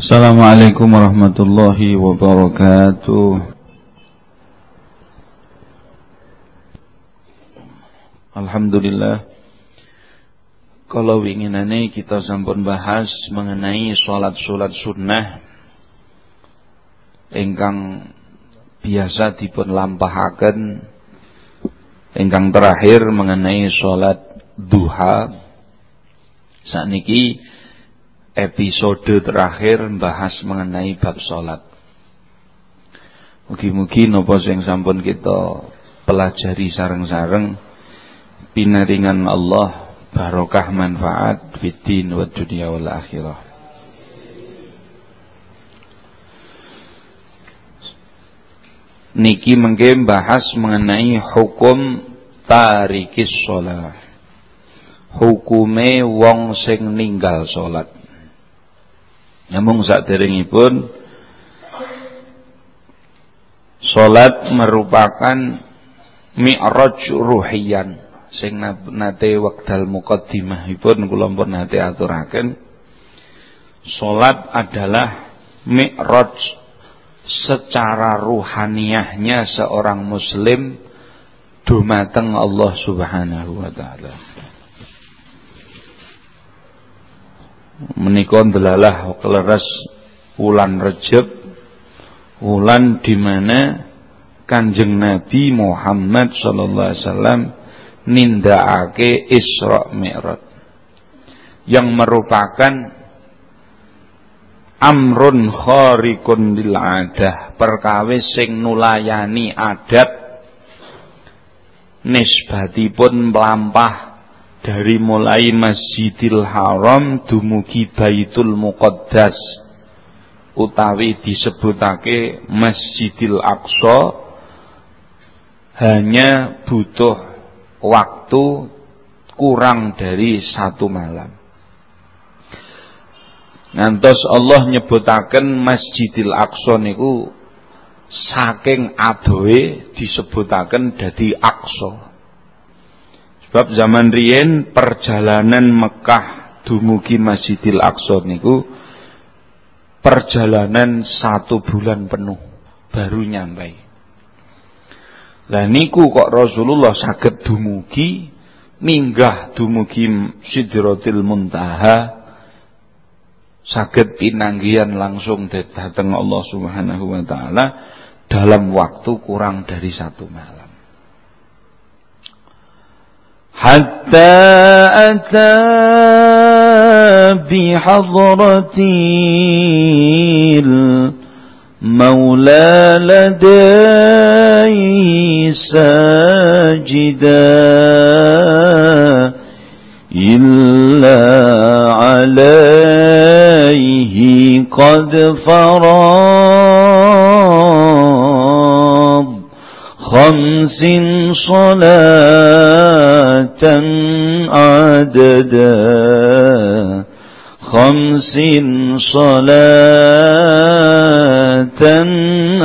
Assalamualaikum warahmatullahi wabarakatuh. Alhamdulillah. Kalau inginannya kita sampun bahas mengenai sholat-sholat sunnah Engkang biasa dipun lampahaken Engkang terakhir mengenai sholat duha. Saat niki episode terakhir bahas mengenai bab sholat. Mugi-mugi nopo sing sampun kita pelajari sareng-sareng pinaringan Allah barokah manfaat fitin wa dunia wal akhirah. Niki mengke bahas mengenai hukum tarikis sholat. Hukume wong sing ninggal sholat. Namun pun Salat merupakan mi'raj ruhiyan sing nate wekdal muqaddimahipun kula pun nate aturaken. Salat adalah mi'raj secara ruhaniyahnya seorang muslim dumateng Allah Subhanahu wa taala menika delalah kleres wulan Rejab wulan di mana Kanjeng Nabi Muhammad sallallahu alaihi wasallam nindakake Isra Mi'raj yang merupakan amrun khariqun lil adah perkawis sing nulayani adat nisbatipun melampah dari mulai Masjidil Haram dumugi Baitul Muqaddas utawi disebutake Masjidil Aqsa hanya butuh waktu kurang dari satu malam. Ngantos Allah nyebutaken Masjidil Aqsa niku saking adoe disebutaken dadi Aqsa. Sebab zaman riyen perjalanan Mekah dumugi Masjidil Aqsa niku perjalanan satu bulan penuh baru nyampai. Lah niku kok Rasulullah saged dumugi minggah dumugi Sidratil Muntaha saged pinanggian langsung dateng Allah Subhanahu wa taala dalam waktu kurang dari satu malam. حتى أتى بحضرة المولى لديه ساجدا إلا عليه قد فرض خمس صلاة عددا خمس صلاة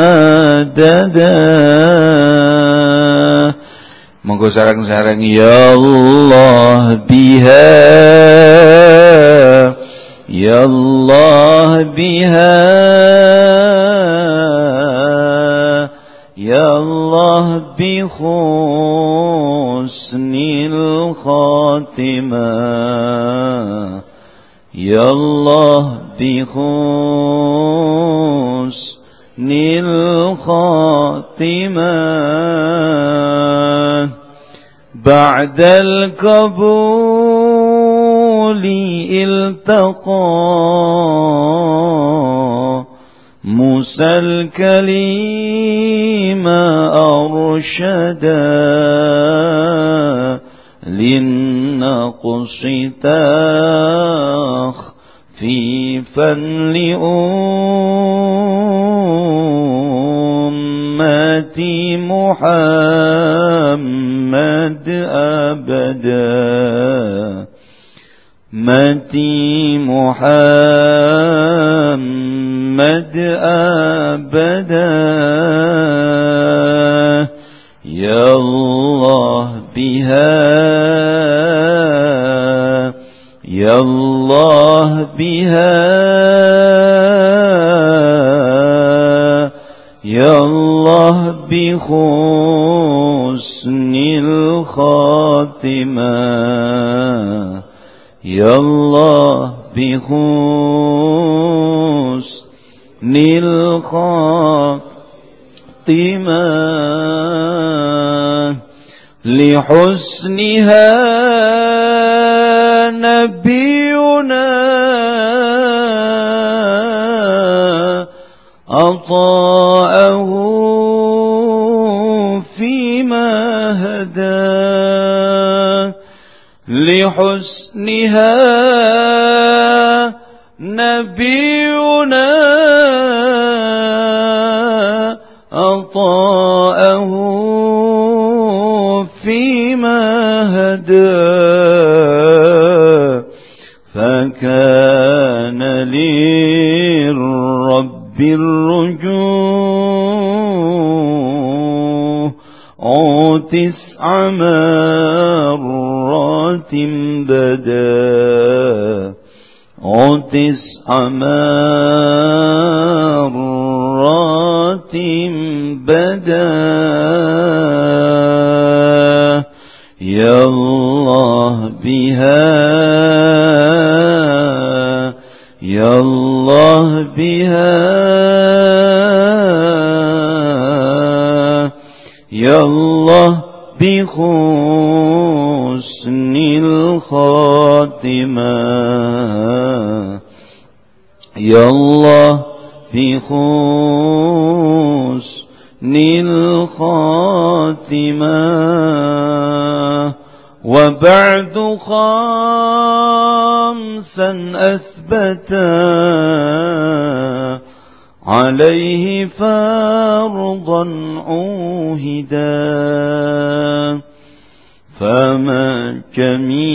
عددا Monggo sarang-sarang ya Allah biha ya Allah biha يا الله بحسن الخاتمة. يا الله بحسن الخاتمة. بعد القبول التقى موسى الكليم أرشدا للنقص تخفيفا لأمتي محمد أبدا. متي محمد أبدا يا الله بها يا الله بها يا الله بحسن الخاتمة يا الله بحسن الخاتمة لحسنها نبينا أطاءه فيما هدى. لحسنها نبينا أطاءه فيما هدى فكان للرب بالرجوع تسع مرات بدا. تسع مرات بدا. يا الله بها. يا الله بها. يا الله بحسن الخاتمة. يا الله بحسن الخاتمة. وبعد خامسا أثبتا. عليه فرضا عوهدا فما جميع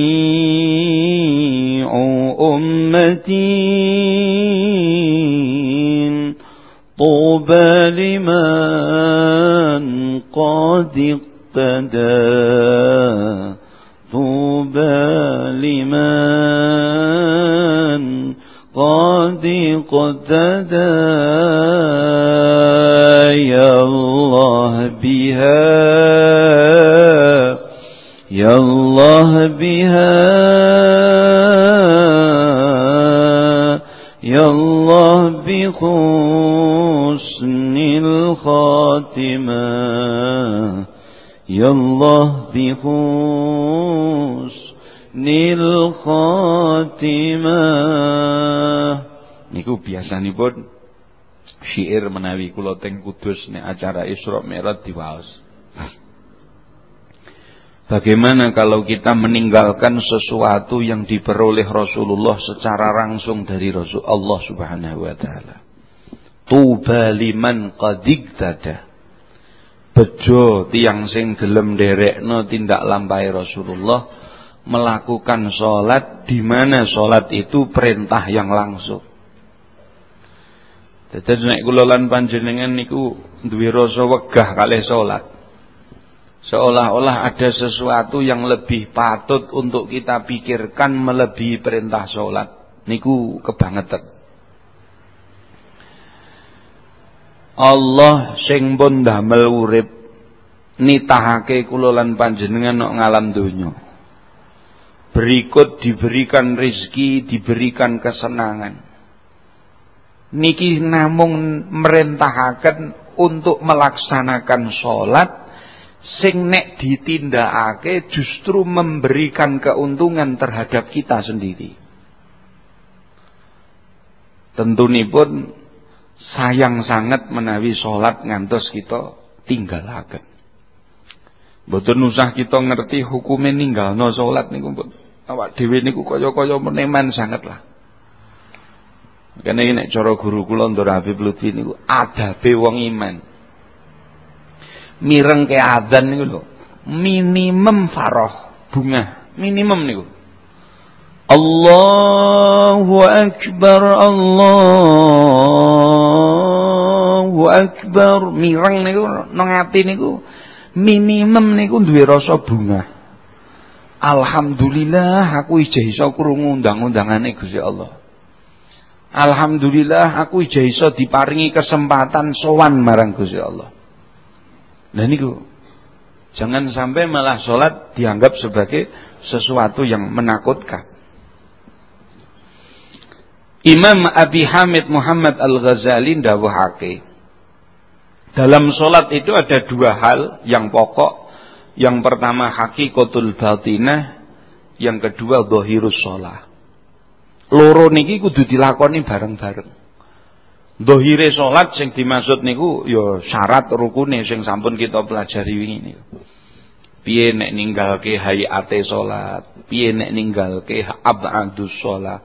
أمتي طوبى لمن قد اقتدى. طوبى لمن قد اقتدى يا الله بها. يا الله بها. يا الله بحسن الخاتمة. Ya Allah bihusnil khatimah. Niku biasanipun syair menawi kula teng Kudus nek acara Isra Mi'raj diwaos. Bagaimana kalau kita meninggalkan sesuatu yang diperoleh Rasulullah secara langsung dari Rasul Allah Subhanahu wa taala. Tuba liman qadigtada bejo tiang sing gelem derekno tindak lampai Rasulullah melakukan sholat di mana sholat itu perintah yang langsung. Jadi nek kula lan panjenengan niku duwe rasa wegah kalih salat. Seolah-olah ada sesuatu yang lebih patut untuk kita pikirkan melebihi perintah sholat. Niku kebangetan. Allah sing pun damel urip nitahake kula lan panjenengan nok ngalam donya. Berikut diberikan rizki, diberikan kesenangan. Niki namung merentahaken untuk melaksanakan sholat sing nek ditindakake justru memberikan keuntungan terhadap kita sendiri. Tentunipun sayang sangat menawi sholat ngantos kita tinggalaken. Mboten usah kita ngerti hukume ninggalno salat niku mbok awak dhewe niku kaya-kaya meneman sangat lah. Kene nek cara guru kula Ndor Habib Lutfi niku adabe wong iman. Mireng ke adzan niku lho, minimum faroh bunga, minimum niku. Allahu Akbar Allahu Akbar mireng niku nang ati niku minimum niku duwe rasa bunga Alhamdulillah aku ijeh iso krungu undang-undangane Gusti Allah Alhamdulillah aku iso diparingi kesempatan sowan marang Gusti Allah. Nah niku jangan sampai malah sholat dianggap sebagai sesuatu yang menakutkan. Imam Abi Hamid Muhammad Al-Ghazali dawuhake dalam sholat itu ada dua hal yang pokok. Yang pertama hakikatul batinah, yang kedua dohirus sholat. Loro niki kudu dilakoni bareng-bareng. Dohire salat sing dimaksud niku ya syarat rukune sing sampun kita pelajari wingi niku. Piye nek ninggalke hayate salat, piye nek ninggalke abadus salat,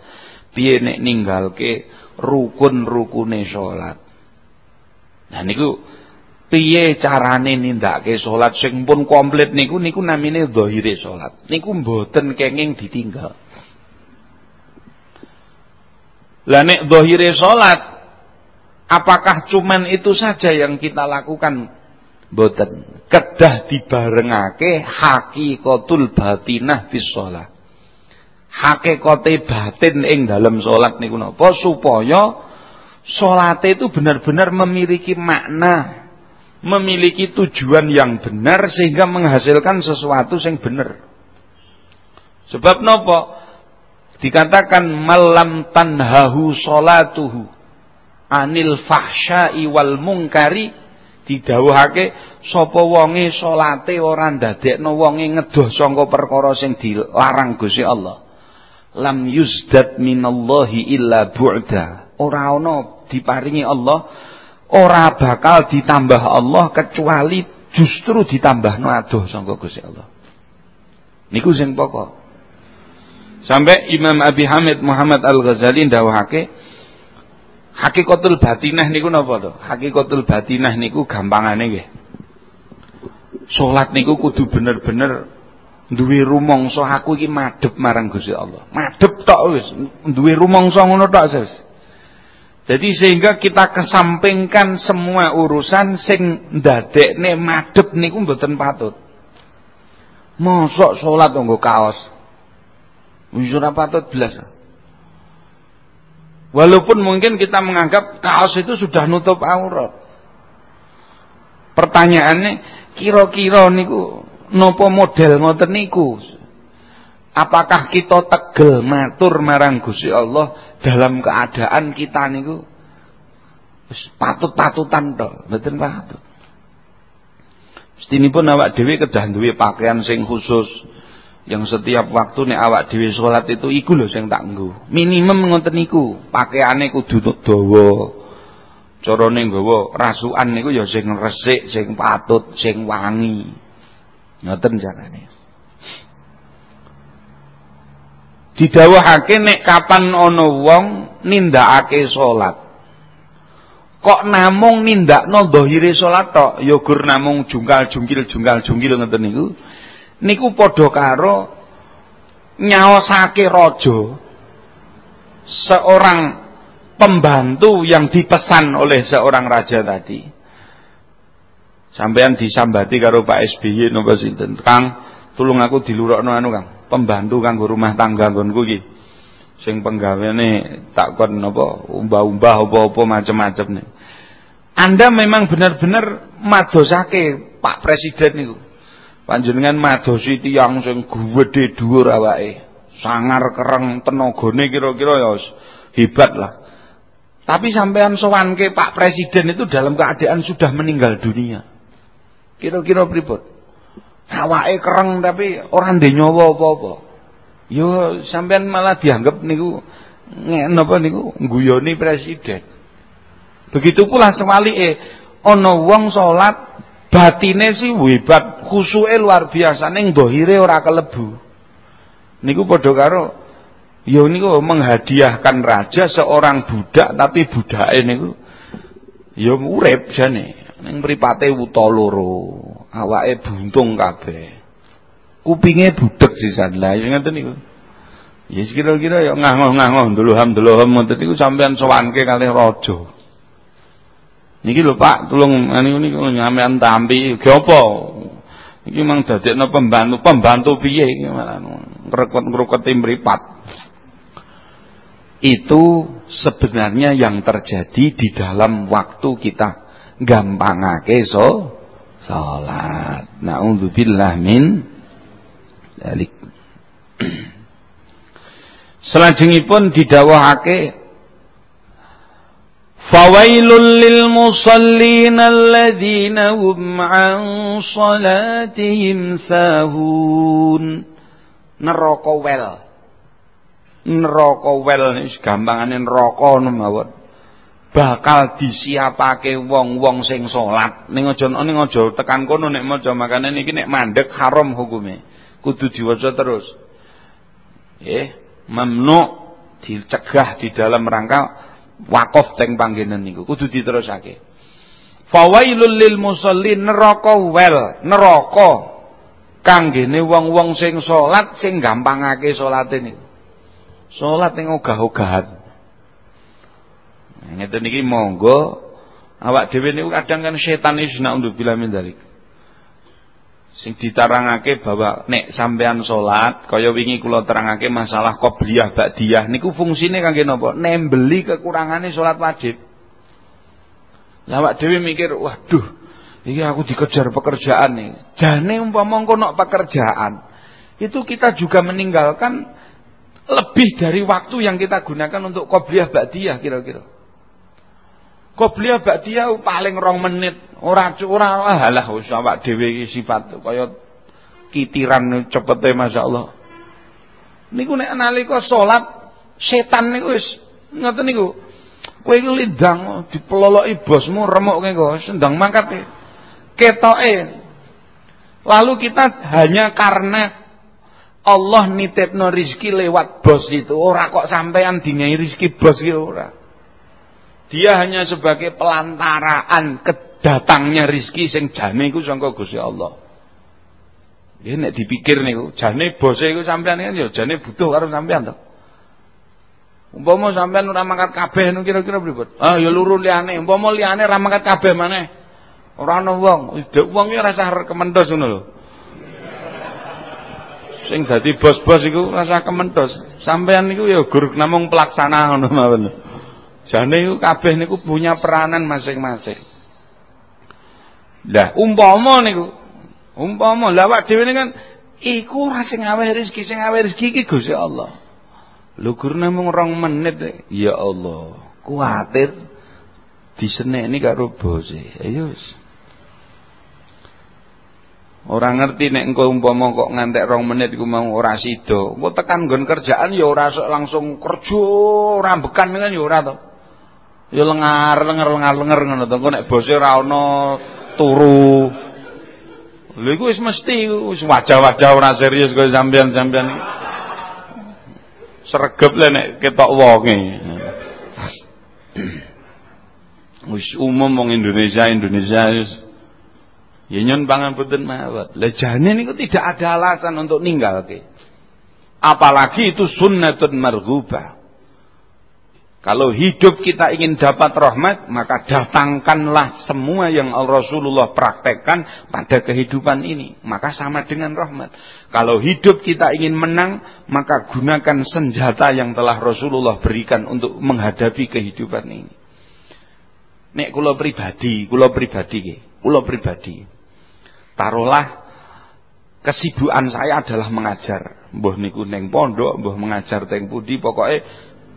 piye nek ninggalke rukun-rukune salat. Nah niku piye carane nindakake salat sing pun komplit niku niku namine dohire salat. Niku mboten kenging ditinggal. Lah nek dohire salat apakah cuman itu saja yang kita lakukan? Boten. Kedah dibarengake hakikatul batinah fis shalah. Hakikate batin ing dalam salat niku napa supaya salate itu benar-benar memiliki makna, memiliki tujuan yang benar sehingga menghasilkan sesuatu yang benar. Sebab napa? Dikatakan malam tanhahu salatuhu anil fahsya'i wal mungkari didhawuhake sapa wonge salate ora ndadekno wonge ngedoh sangka perkara sing dilarang Gusti Allah. Lam yuzdad minallahi illa bu'da. Ora ana diparingi Allah, ora bakal ditambah Allah kecuali justru ditambahno adoh sangka Gusti Allah. Niku sing pokok. Sampai Imam Abi Hamid Muhammad Al-Ghazali ndawuhake hakikatul batinah niku napa to? Hakikatul batinah niku gampangane nggih. Salat niku kudu bener-bener duwe rumangsa aku iki madhep marang Gusti Allah. Madhep tok wis, duwe rumangsa ngono tok wis. Jadi sehingga kita kesampingkan semua urusan sing ndadekne madhep niku mboten patut. Mosok salat nggo kaos. Wis ora patut belas. Walaupun mungkin kita menganggap kaos itu sudah nutup aurat. Pertanyaannya, kira-kira niku nopo model ngoten niku? Apakah kita tegel matur marang Gusti Allah dalam keadaan kita niku patut-patutan to, mboten patut. Mestinipun awak dhewe kedah duwe pakaian sing khusus, yang setiap waktu nek awak dhewe salat itu iku lho sing tak nggo. Minimum ngoten niku, pakaiane kudu dawa. Carane nggawa rasukan niku ya sing resik, sing patut, sing wangi. Ngoten carane. Didhawuhake nek kapan ana wong nindakake salat. Kok namung nindakno dhahire salat tok, ya gur namung jungkal-jungkil jungkal-jungkil ngoten niku niku padha karo nyaosake raja seorang pembantu yang dipesan oleh seorang raja tadi. Sampean disambati karo Pak SBY napa sinten? Kang, tulung aku dilurokno anu Kang, pembantu kanggo rumah tangga nggonku iki. Sing penggaweane tak kon napa umbah-umbah apa-apa macam-macam nih. Anda memang benar-benar madosake Pak Presiden niku. Panjenengan madosi tiyang sing gedhe dhuwur awake. Sangar kereng tenagane kira-kira ya hebat lah. Tapi sampean sowanke Pak Presiden itu dalam keadaan sudah meninggal dunia. Kira-kira pripun? Awake kereng tapi ora ndek nyawa apa-apa. Yo sampean malah dianggap niku napa niku guyoni presiden. Begitu pula sewalike ana wong salat batine sih hebat, khusuke luar biasa ning dohire ora kelebu. Niku padha karo ya niku menghadiahkan raja seorang budak tapi budake niku ya urip jane. Ning mripate wuta loro, awake buntung kabeh. Kupinge budek sisan. Lah sing ngoten niku. Ya kira-kira ya nganggo-nganggo nduluham-nduluham ngoten niku sampean sowanke kalih raja. Niki lho Pak, tulung anu niku nyampean tampi. Ge apa? Iki mang dadekno pembantu, pembantu piye iki malah ngrekot-ngrekoti mripat. itu sebenarnya yang terjadi di dalam waktu kita gampangake so salat. Nauzubillah min dalik. Selajengipun didhawuhake Fawailul lil musallin alladzina hum an salatihim sahun. Neraka wel neraka wel gampangane neraka mawon bakal disiapake wong-wong sing salat. Ning aja ning aja tekan kono nek maca makane niki nek mandek haram hukume. Kudu diwaca terus. Nggih mamnu dicegah di dalam rangka wakaf teng panggenan niku. Kudu diterusake. Fawailul lil musallin neraka wel neraka. Kanggene wong-wong sing salat sing gampangake salate niku. Salat ning ogah-ogahan. Ngeten niki monggo awak dhewe niku kadang kan setan iki bila min dalik. Sing ditarangake bahwa nek sampean salat kaya wingi kula terangake masalah qobliyah ba'diyah niku fungsine kangge napa? Nembeli kekurangane salat wajib. Lah awak dhewe mikir, waduh, iki aku dikejar pekerjaan nih. Jane umpama engko pekerjaan, itu kita juga meninggalkan lebih dari waktu yang kita gunakan untuk qobliyah ba'diyah kira-kira. Qobliyah ba'diyah paling rong menit, ora ora halah wis awak dhewe sifat kaya kitiran cepete masyaallah. Niku nek nalika salat setan niku wis ngoten niku. Kowe iku lidang dipeloloki bosmu remukke kok sendang mangkat ketoke. Lalu kita hanya karena Allah nitipno rizki lewat bos itu. Ora kok sampean dinyai rizki bos itu ora. Dia hanya sebagai pelantaraan kedatangnya rizki sing jane iku sangka Gusti Allah. Ya nek dipikir niku, jane bose iku sampean kan ya jane butuh karo sampean to. Umpama sampean ora mangkat kabeh nu kira-kira pripun? Ah ya luru liyane, umpama liyane ora mangkat kabeh maneh. Ora ana wong, wong ki ora sah kementhos ngono lho. Sing dadi bos-bos iku rasa kementos. Sampean niku ya gur namung pelaksana ngono mawon. Jane iku kabeh niku punya peranan masing-masing. Lah umpama niku umpama lah awak dhewe kan iku ora sing aweh rezeki, sing aweh rezeki iki Gusti Allah. Lho gur namung rong menit ya Allah. Kuatir diseneni karo bose. Ayo wis. Ora ngerti nek engko umpama kok ngantek rong menit iku mau ora sida. Engko tekan nggon kerjaan ya ora langsung kerja, rambekan kan ya ora. Ya lengar, lengar, lengar, lengar ngono to. Engko nek bose ora ana turu. Lha iku wis mesti wis wajah-wajah ora serius kaya sampean-sampean iki. Sregep le nek ketok wonge. Wis umum wong Indonesia Indonesia wis Ya nyon pangapunten mawon. Lah jane niku tidak ada alasan untuk ninggalke. Apalagi itu sunnatun marghubah. Kalau hidup kita ingin dapat rahmat, maka datangkanlah semua yang Rasulullah praktekkan pada kehidupan ini. Maka sama dengan rahmat. Kalau hidup kita ingin menang, maka gunakan senjata yang telah Rasulullah berikan untuk menghadapi kehidupan ini. Nek kula pribadi, kula pribadi, kula pribadi taruhlah kesibukan saya adalah mengajar. Mbah niku neng pondok, mbah mengajar teng pudi, pokoknya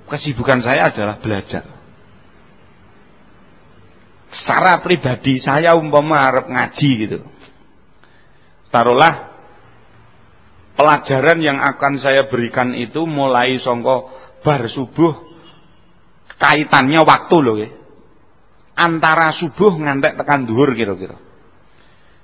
kesibukan saya adalah belajar. Secara pribadi saya umpama harap ngaji gitu. Taruhlah pelajaran yang akan saya berikan itu mulai songko bar subuh kaitannya waktu loh ya. Antara subuh ngantek tekan duhur kira-kira.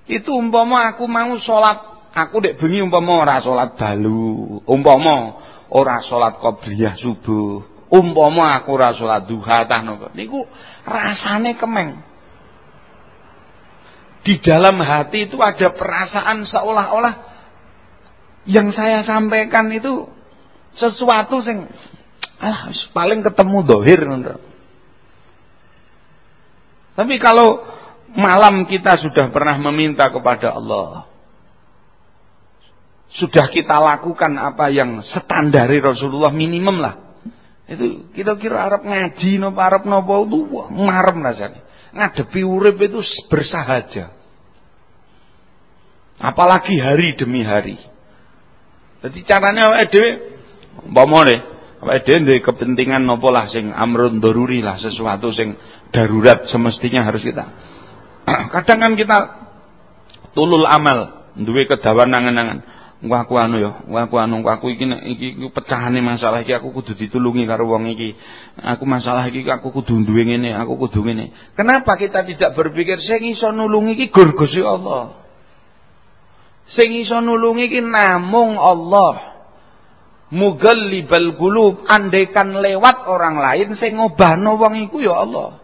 Itu umpama aku mau sholat, aku dek bengi umpama ora sholat dalu, umpama ora sholat qobliyah subuh, umpama aku ora sholat duha tah napa. Niku rasane kemeng. Di dalam hati itu ada perasaan seolah-olah yang saya sampaikan itu sesuatu sing ah paling ketemu dohir Tapi kalau malam kita sudah pernah meminta kepada Allah. Sudah kita lakukan apa yang standari Rasulullah minimum lah. Itu kira-kira Arab ngaji napa Arab napa itu marem rasanya. Ngadepi urip itu bersahaja. Apalagi hari demi hari. Jadi caranya awake dhewe umpama ne awake dhewe duwe kepentingan napa lah sing amrun daruri lah sesuatu sing darurat semestinya harus kita. Kadang kan kita tulul amal, duwe kedawan nangan-nangan. Engko aku anu ya, aku anu aku iki iki, pecahane masalah iki aku kudu ditulungi karo wong iki. Aku masalah iki aku kudu duwe ngene, aku kudu ngene. Kenapa kita tidak berpikir sing iso nulungi iki Gur Allah? Sing iso nulungi iki namung Allah. Mugallibal qulub, andaikan lewat orang lain sing ngobahno wong iku ya Allah.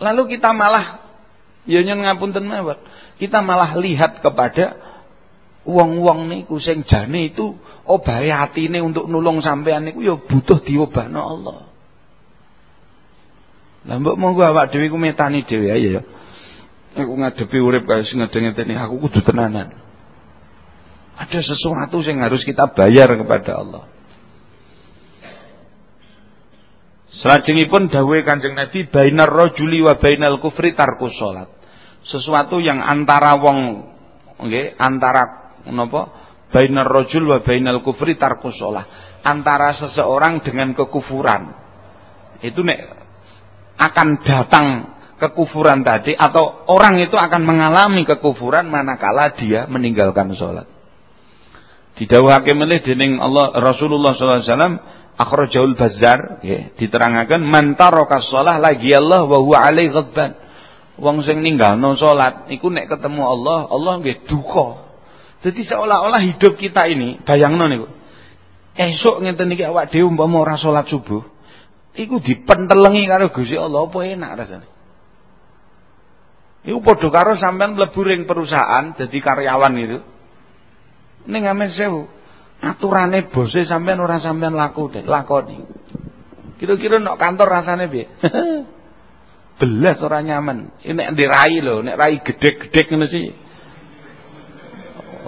Lalu kita malah ya nyen ngapunten mawon. Kita malah lihat kepada wong-wong niku sing jane itu obahe atine untuk nulung sampean niku ya butuh diobahno Allah. Lah mbok monggo awak dhewe ku metani dhewe ae ya. Aku ngadepi urip kaya sing ngene aku kudu tenanan. Ada sesuatu yang harus kita bayar kepada Allah. Selajengipun dawuhe Kanjeng Nabi bainar rajuli wa bainal kufri tarkus salat. Sesuatu yang antara wong nggih, antara napa bainar rajul wa bainal kufri tarkus shalah antara seseorang dengan kekufuran. Itu nek akan datang kekufuran tadi atau orang itu akan mengalami kekufuran manakala dia meninggalkan sholat. Didhawuhake melih dening Allah Rasulullah sallallahu alaihi wasallam akhrajaul bazzar ya, diterangkan man taraka shalah lagi Allah wa huwa alaihi ghadban. Wong sing ninggalno salat iku nek ketemu Allah Allah nggih duka jadi seolah-olah hidup kita ini, bayangno niku. Esok ngeten iki awak dhewe umpama ora salat subuh, iku dipentelengi karo Gusti Allah apa enak rasane. Iku padha karo sampean mlebu perusahaan dadi karyawan itu. Ning amen sewu. Aturane bose sampean ora sampean laku deh, lakoni. Kira-kira nek kantor rasane piye? Belas ora nyaman. Ini nek ndirai lho, nek rai gedhe-gedhe ngono sih.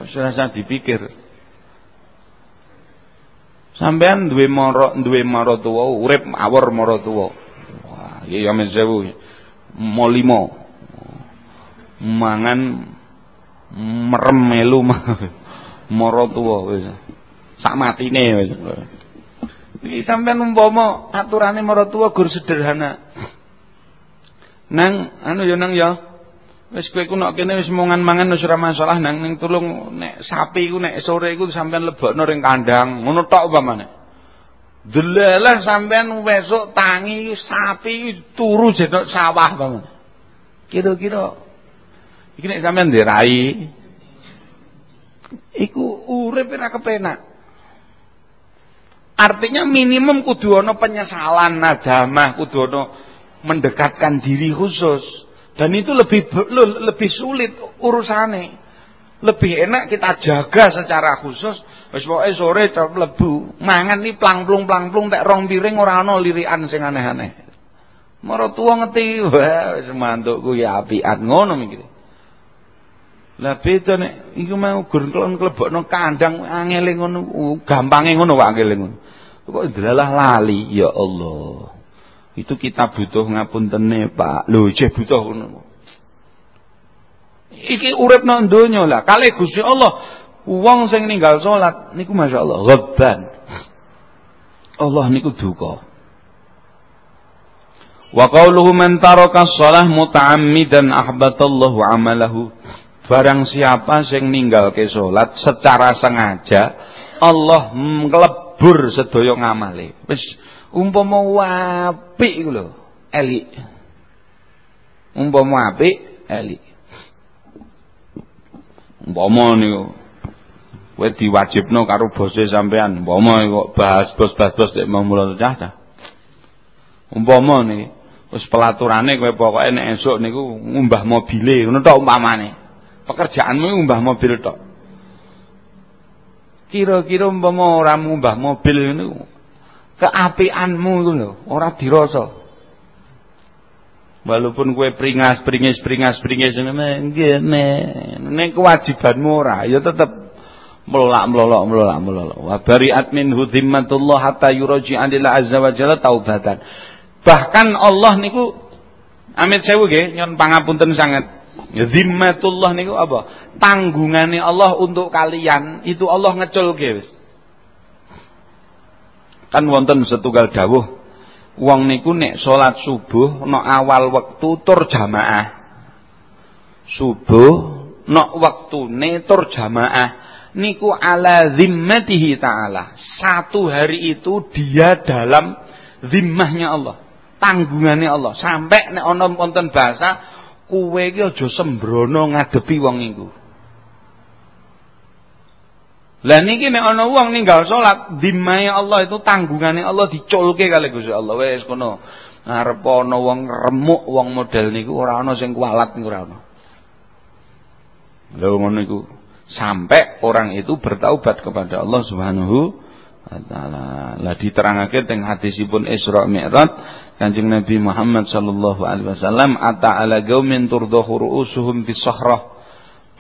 Serasa dipikir. Sampean duwe mara duwe maratuwa urip awor maratuwa. Wah, iya ya men sewu. Mo limo. Mangan merem melu maratuwa wis. Sak matine wis. Iki sampean umpama aturane maratuwa gur sederhana. Nang anu ya nang ya Wis kowe ku nek kene wis mangan-mangan wis ora masalah nang ning tulung nek sapi ku nek sore iku sampean lebokno ring kandang, ngono tok umpamane. Delalah sampean besok tangi sapi turu jenok sawah bangun. Kira-kira iki nek sampean dirai iku urip ora kepenak. Artinya minimum kudu ana penyesalan nadamah, kudu ana mendekatkan diri khusus. Dan itu lebih lebih sulit urusannya. Lebih enak kita jaga secara khusus. Wis pokoke sore tok lebu, mangan iki plang-plung-plang-plung tek rong piring ora ana lirikan sing aneh-aneh. Mara tuwa ngeti, wah wis mantukku ya apian ngono mikir. Lah beda nek iku mau gur klon klebokno kandang angele ngono, gampange ngono wae angele ngono. Kok delalah lali ya Allah. Itu kita butuh ngapuntene, Pak. Lho, jeh butuh. Iki urip nang donya lah. Kali Gusti Allah, wong sing ninggal salat niku masyaallah ghadban. Allah niku duka. Wa qauluhu man taraka shalah muta'ammidan ahbatallahu amalahu. Barang siapa sing ninggalke salat secara sengaja, Allah nglebur sedaya ngamale. Umpama apik iku lho elik. Umpama apik elik. Umpama niku kowe diwajibno karo bose sampean umpama kok bahas bos-bos bos nek mau mulo cah umpama niki wis pelaturane kowe pokoke nek esuk niku ngumbah mobile ngono tok umpamane. Pekerjaanmu ngumbah mobil tok. Kira-kira umpama ora ngumbah mobil niku keapianmu itu lho, ora dirasa. Walaupun kue pringas, pringis, pringas, pringis nggih ning kewajibanmu ora, ya tetep melolak melolok melolak melolok wa bari'at minhu dhimmatullah hatta yuraji anillah azza wa jalla taubatan. Bahkan Allah niku amit sewu nggih nyon pangapunten sangat. Ya dhimmatullah niku apa? Tanggungane Allah untuk kalian itu Allah ngeculke wis kan wonten setunggal dawuh wong niku nek salat subuh no awal wektu tur jamaah subuh no waktune tur jamaah niku ala zimmatihi ta'ala. Satu hari itu dia dalam zimmahnya Allah. Tanggungannya Allah. Sampai nek ana wonten bahasa kuwe iki aja sembrono ngadepi wong iku. Lah niki nek ana wong ninggal salat, dimae Allah itu tanggungannya Allah diculke kali Gusti Allah. Wis kono. Ngarep ana wong remuk wong model niku ora ana sing kualat niku ora ana. Lha ngono niku sampai orang itu bertaubat kepada Allah Subhanahu wa taala. Lah diterangake teng hadisipun Isra Mi'raj Kanjeng Nabi Muhammad sallallahu alaihi wasallam ata ala qaumin turdahu ru'usuhum fi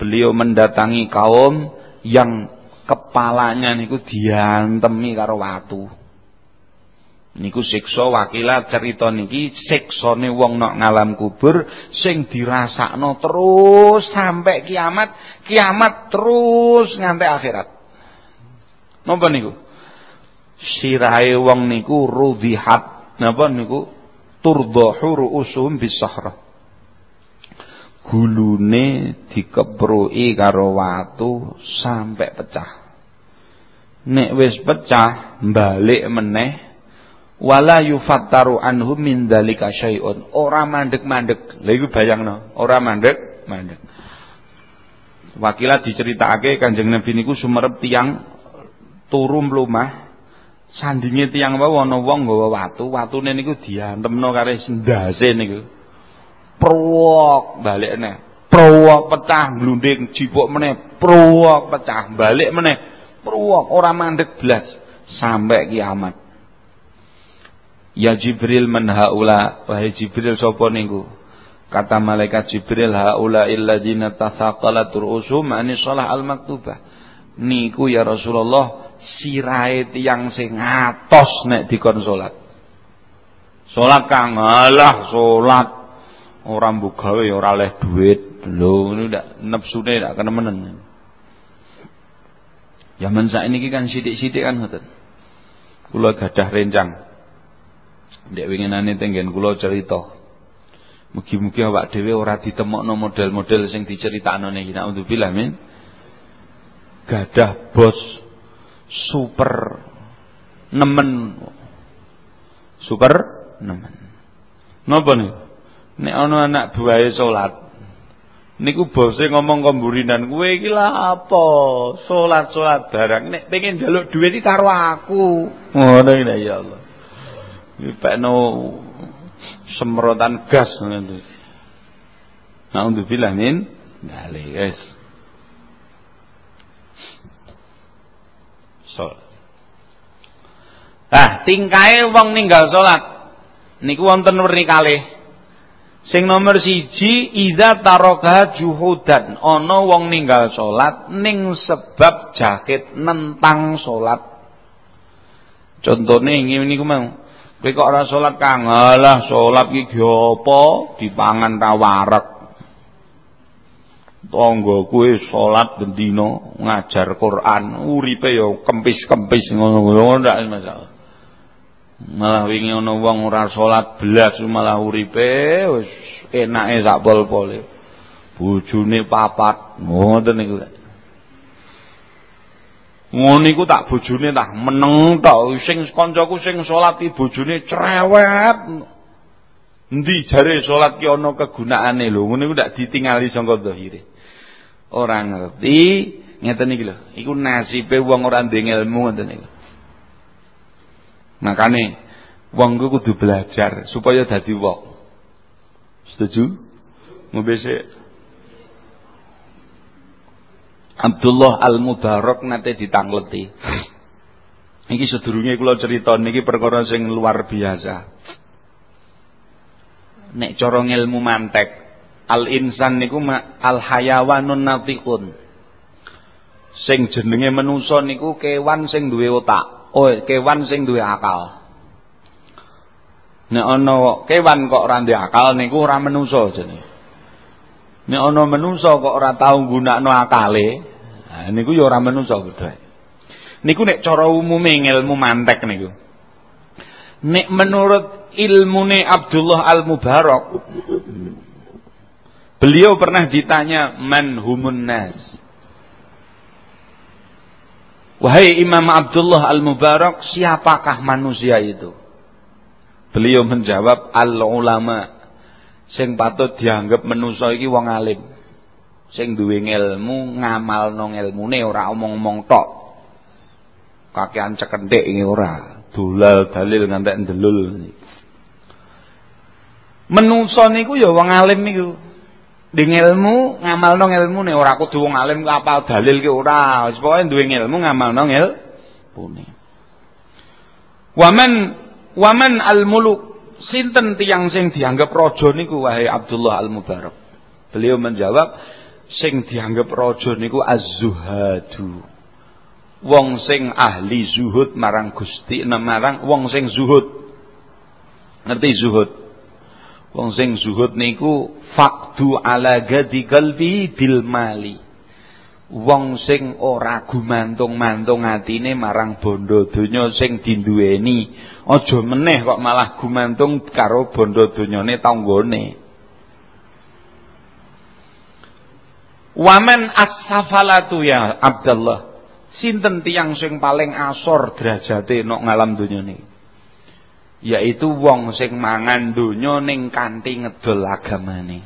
Beliau mendatangi kaum yang kepalanya niku diantemi karo watu. Niku siksa wakila cerita niki siksane wong nok ngalam kubur sing dirasakno terus sampai kiamat kiamat terus nganti akhirat. Napa niku? Sirahe wong niku rudhihat napa niku? Turdahu ru'usum bisahra gulune dikepruki karo watu sampai pecah nek wis pecah balik meneh wala yufattaru anhu min dzalika syai'un. Ora mandek-mandek. Lha iku bayangno, ora mandek-mandek. Wakilah diceritakake Kanjeng Nabi niku sumerep tiang turu mlumah. Sandinge tiang wae ana wong nggawa watu, watune niku diantemno karo ndase niku. Prowok balik meneh. Prowok pecah glunding jipuk meneh. Prowok pecah balik meneh. Prowok ora mandek blas sampai kiamat. Ya Jibril man haula wahai Jibril sapa niku kata malaikat Jibril haula illadzina tathaqalat ru'usum ani shalah al maktubah niku ya Rasulullah sirahe tiyang sing ngatos nek dikon salat salat kang alah salat ora mbugawe ya ora oleh dhuwit lho ngono ndak nepsune ndak kenemenen Zaman saat ini kan sidik-sidik kan ngoten. Kula gadah rencang Ndek winginane tenggen kula cerita. Mugi-mugi awak dhewe ora ditemokno model-model sing diceritakno niki. Nauzubillah min. Gadah bos super nemen. Super nemen. Napa nih? Nek ana anak buahe salat, niku bose ngomong kemburinan kowe iki lah apa salat-salat barang nek pengen njaluk dhuwit iki karo aku ngono ya Allah Dipekno semprotan gas ngono. Nauzubillah min dzalik, guys. So. Ah, tingkae wong ninggal salat niku wonten werni kalih. Sing nomor siji idza taraka juhudan ana wong ninggal salat ning sebab jahit nentang salat. Contone ngene niku mau. Kowe kok ora salat Kang? Alah, salat iki apa? Dipangan ta wareg. Tangga kuwi salat ngajar Quran, uripe ya kempis-kempis ngono-ngono ndak masalah. Malah wingi ana wong ora salat blas malah uripe wis enake sak pol-pole. Bojone papat, ngoten niku. ngono iku tak bojone tak meneng tok. Sing kancaku sing salat iki bojone cerewet. Endi jare salat ki ana kegunaane? Lho ngono iku ndak ditingali sangka zahire ora ngerti. Ngeten iki lho. Iku nasibe wong ora ndek ilmu ngoten iki makane wong kudu belajar supaya dadi wong setuju ngombe Abdullah Al-Mubarak nate ditangleti. Iki sedurunge kula cerita niki perkara sing luar biasa. Nek cara ilmu mantek, al insan niku al hayawanun natiqun. Sing jenenge menungso niku kewan sing duwe otak. Oh, kewan sing duwe akal. Nek ana kewan kok ora duwe akal niku ora menungso jenenge. Nek ana menungso kok ora tau nggunakno akale, nah niku ya ora menungso bedhe. Niku nek cara umume ilmu mantek niku. Nek menurut ilmune Abdullah Al-Mubarak Beliau pernah ditanya man humun nas. Wahai Imam Abdullah Al-Mubarak, siapakah manusia itu? Beliau menjawab al-ulama. Sing patut dianggap manusia iki wong alim. Sing duwe ilmu ngamalno ilmune ora omong-omong tok. Kakean cekentik iki ora. Dulal dalil ngantek ndelul. Menungso niku ya wong alim niku. Ding ilmu ngamalno ilmune ora kudu wong alim apal dalil ki ora. Wis pokoke duwe ilmu ngamalno ilmune. Waman waman al-muluk sinten tiyang sing dianggap raja niku wahai Abdullah Al-Mubarak. Beliau menjawab sing dianggap raja niku az-zuhadu. Wong sing ahli zuhud marang Gusti marang wong sing zuhud. Ngerti zuhud? Wong sing zuhud niku fakdu ala gadi kalbi bil mali. Wong sing ora gumantung-mantung atine marang bondo donya sing dinduweni, aja meneh kok malah gumantung karo bondo donyane tanggane. Waman as-safalatu ya Abdullah. Sinten tiyang sing paling asor derajate nok ngalam donya? Yaitu wong sing mangan donya ning kanthi ngedol agamane.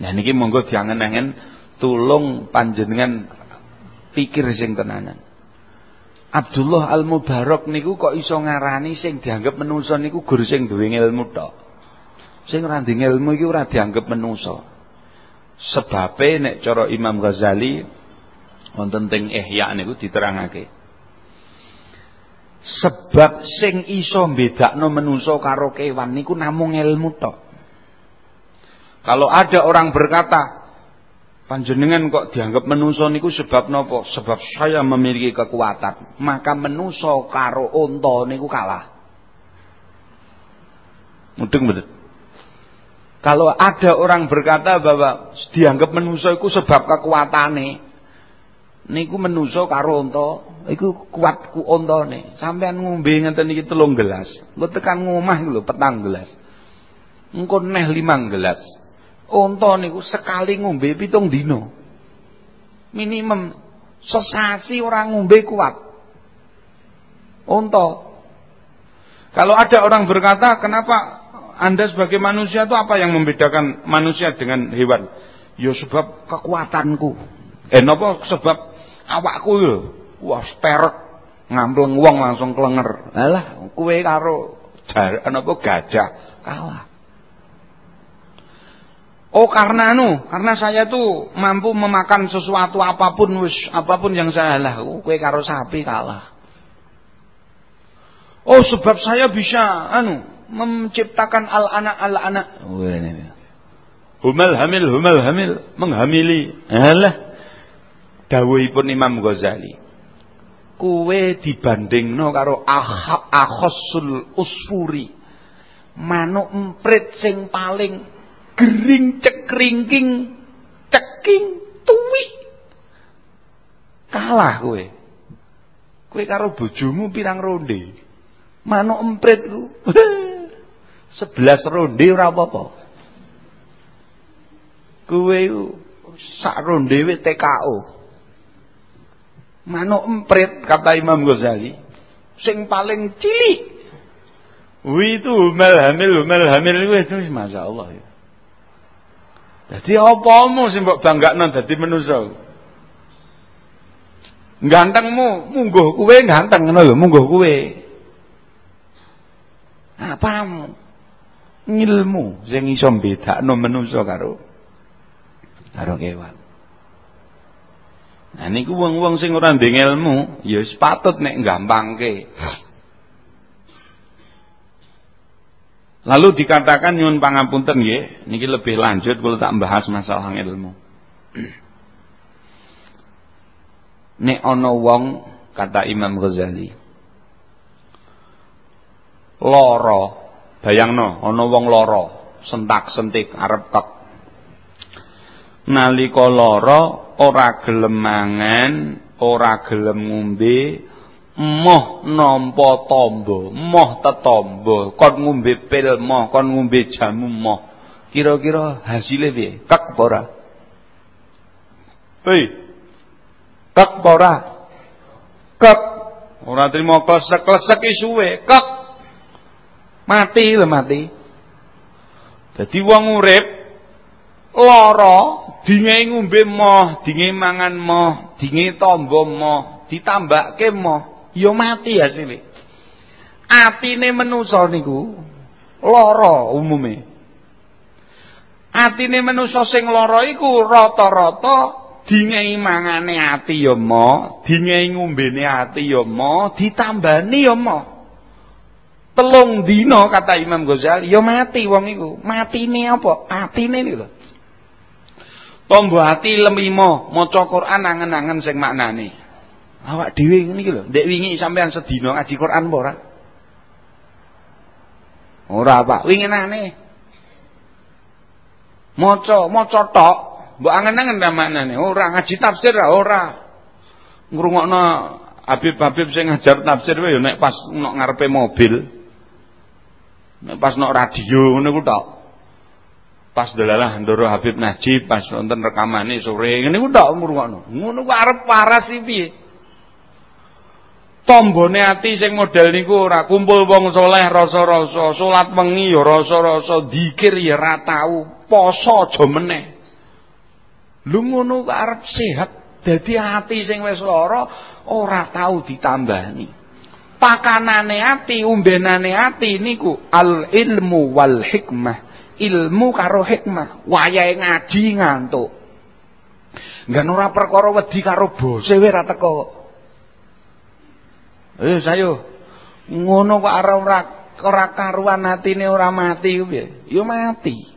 Nah niki monggo diangen-angen tulung panjenengan pikir sing tenanan. Abdullah Al-Mubarak niku kok iso ngarani sing dianggap menungso niku guru sing duwe ilmu tok. Sing ora duwe ilmu iki ora dianggap menungso. Sebabe nek cara Imam Ghazali wonten teng Ihya niku diterangake. Sebab sing iso bedakno menungso karo kewan niku namung ilmu tok. Kalau ada orang berkata, panjenengan kok dianggap menungso niku sebab nopo? Sebab saya memiliki kekuatan. Maka menungso karo unta niku kalah. Mudeng betul. Kalau ada orang berkata bahwa dianggap menungso iku sebab kekuatane, niku menungso karo unta iku kuat ku ontone. Sampean ngombe ngeten iki telung gelas. Engko tekan ngomah lho petang gelas. Engko neh limang gelas. Unta niku sekali ngombe pitung dino. Minimum sesasi orang ngombe kuat. Unta. Kalau ada orang berkata, kenapa Anda sebagai manusia itu apa yang membedakan manusia dengan hewan? Ya sebab kekuatanku. Eh napa sebab awakku lho wah sterek ngampleng wong langsung klenger. Alah kowe karo jar apa gajah kalah. Oh karena anu, karena saya tuh mampu memakan sesuatu apa pun wis apa pun yang saya lah, kowe karo sapi kalah. Oh sebab saya bisa anu menciptakan al anak al anak. Humal hamil humal hamil menghamili. Alah dawuhipun Imam Ghazali kuwe dibandingno karo akhosul usfuri manuk emprit sing paling gering cekringking ceking tuwi kalah kowe. Kowe karo bojomu pirang ronde? Manuk emprit ku? 11 ronde ora apa-apa. Kowe sak ronde TKO Manuk emprit kata Imam Ghazali. Sing paling cilik. Wi itu humal hamil humal hamil itu Masya Allah ya. Jadi apamu sing mbok banggakno dadi manusa. Gantengmu mungguh kuwe ganteng ngono lho mungguh kuwe. Apamu? Ilmu sing iso bedakno manusa karo karo kewan. Nah niku wong-wong sing ora ndek ilmu, ya wis patut nek gampangke. Lalu dikatakan nyuwun pangapunten nggih, niki lebih lanjut kula tak bahas masalah ilmu. nek ana wong kata Imam Ghazali lara bayangno ana wong lara sentak-sentik arep kek nalika lara ora gelem mangan ora gelem ngombe moh nampa tamba moh tetamba. Kon ngombe pil moh kon ngombe jamu moh. Kira-kira hasilnya piye? Kek apa ora? Hei. Kek apa ora? Kek. Ora trimo klesek-klesek suwe. Kek. Mati lho mati. Dadi wong urip lara dinge ngombe moh dinge mangan moh dinge tamba moh ditambahke moh ya mati hasile. Atine manusa niku lara umume. Atine manusa sing lara iku rata-rata dingehi mangane ati ya mo, dingehi ngombene ati ya mo, ditambani ya mo. Telung dina kata Imam Ghazali ya mati wong iku. Matine apa? Atine lho. Tombo ati lemimo maca Quran angen-angen sing maknane. Awak dhewe ngene iki lho, ndek wingi sampean sedina ngaji Quran apa ora? Ora, Pak. Winginane. Maca, maca tok, mbok angen-angen ta maknane. Ora ngaji tafsir ora. Ngrungokno Habib-habib sing ngajar tafsir ya nek pas nek ngarepe mobil. Nek pas nek radio ngono ku tok. Pas delalah ndoro Habib Najib pas nonton rekamane sore ngene ku tok ngrungokno. Ngono ku arep paras iki piye? tombone ati sing model niku ora kumpul wong soleh rasa-rasa salat wengi ya rasa-rasa dikir ya ora tau poso aja meneh lho ngono arep sehat dadi ati sing wis lara ora tau ditambani pakanane ati umbenane ati niku al ilmu wal hikmah ilmu karo hikmah wayahe ngaji ngantuk Enggak ora perkara wedi karo bose ra teko Eh sayo. Ngono kok ora ora ora karuan atine ora mati piye? Ya mati.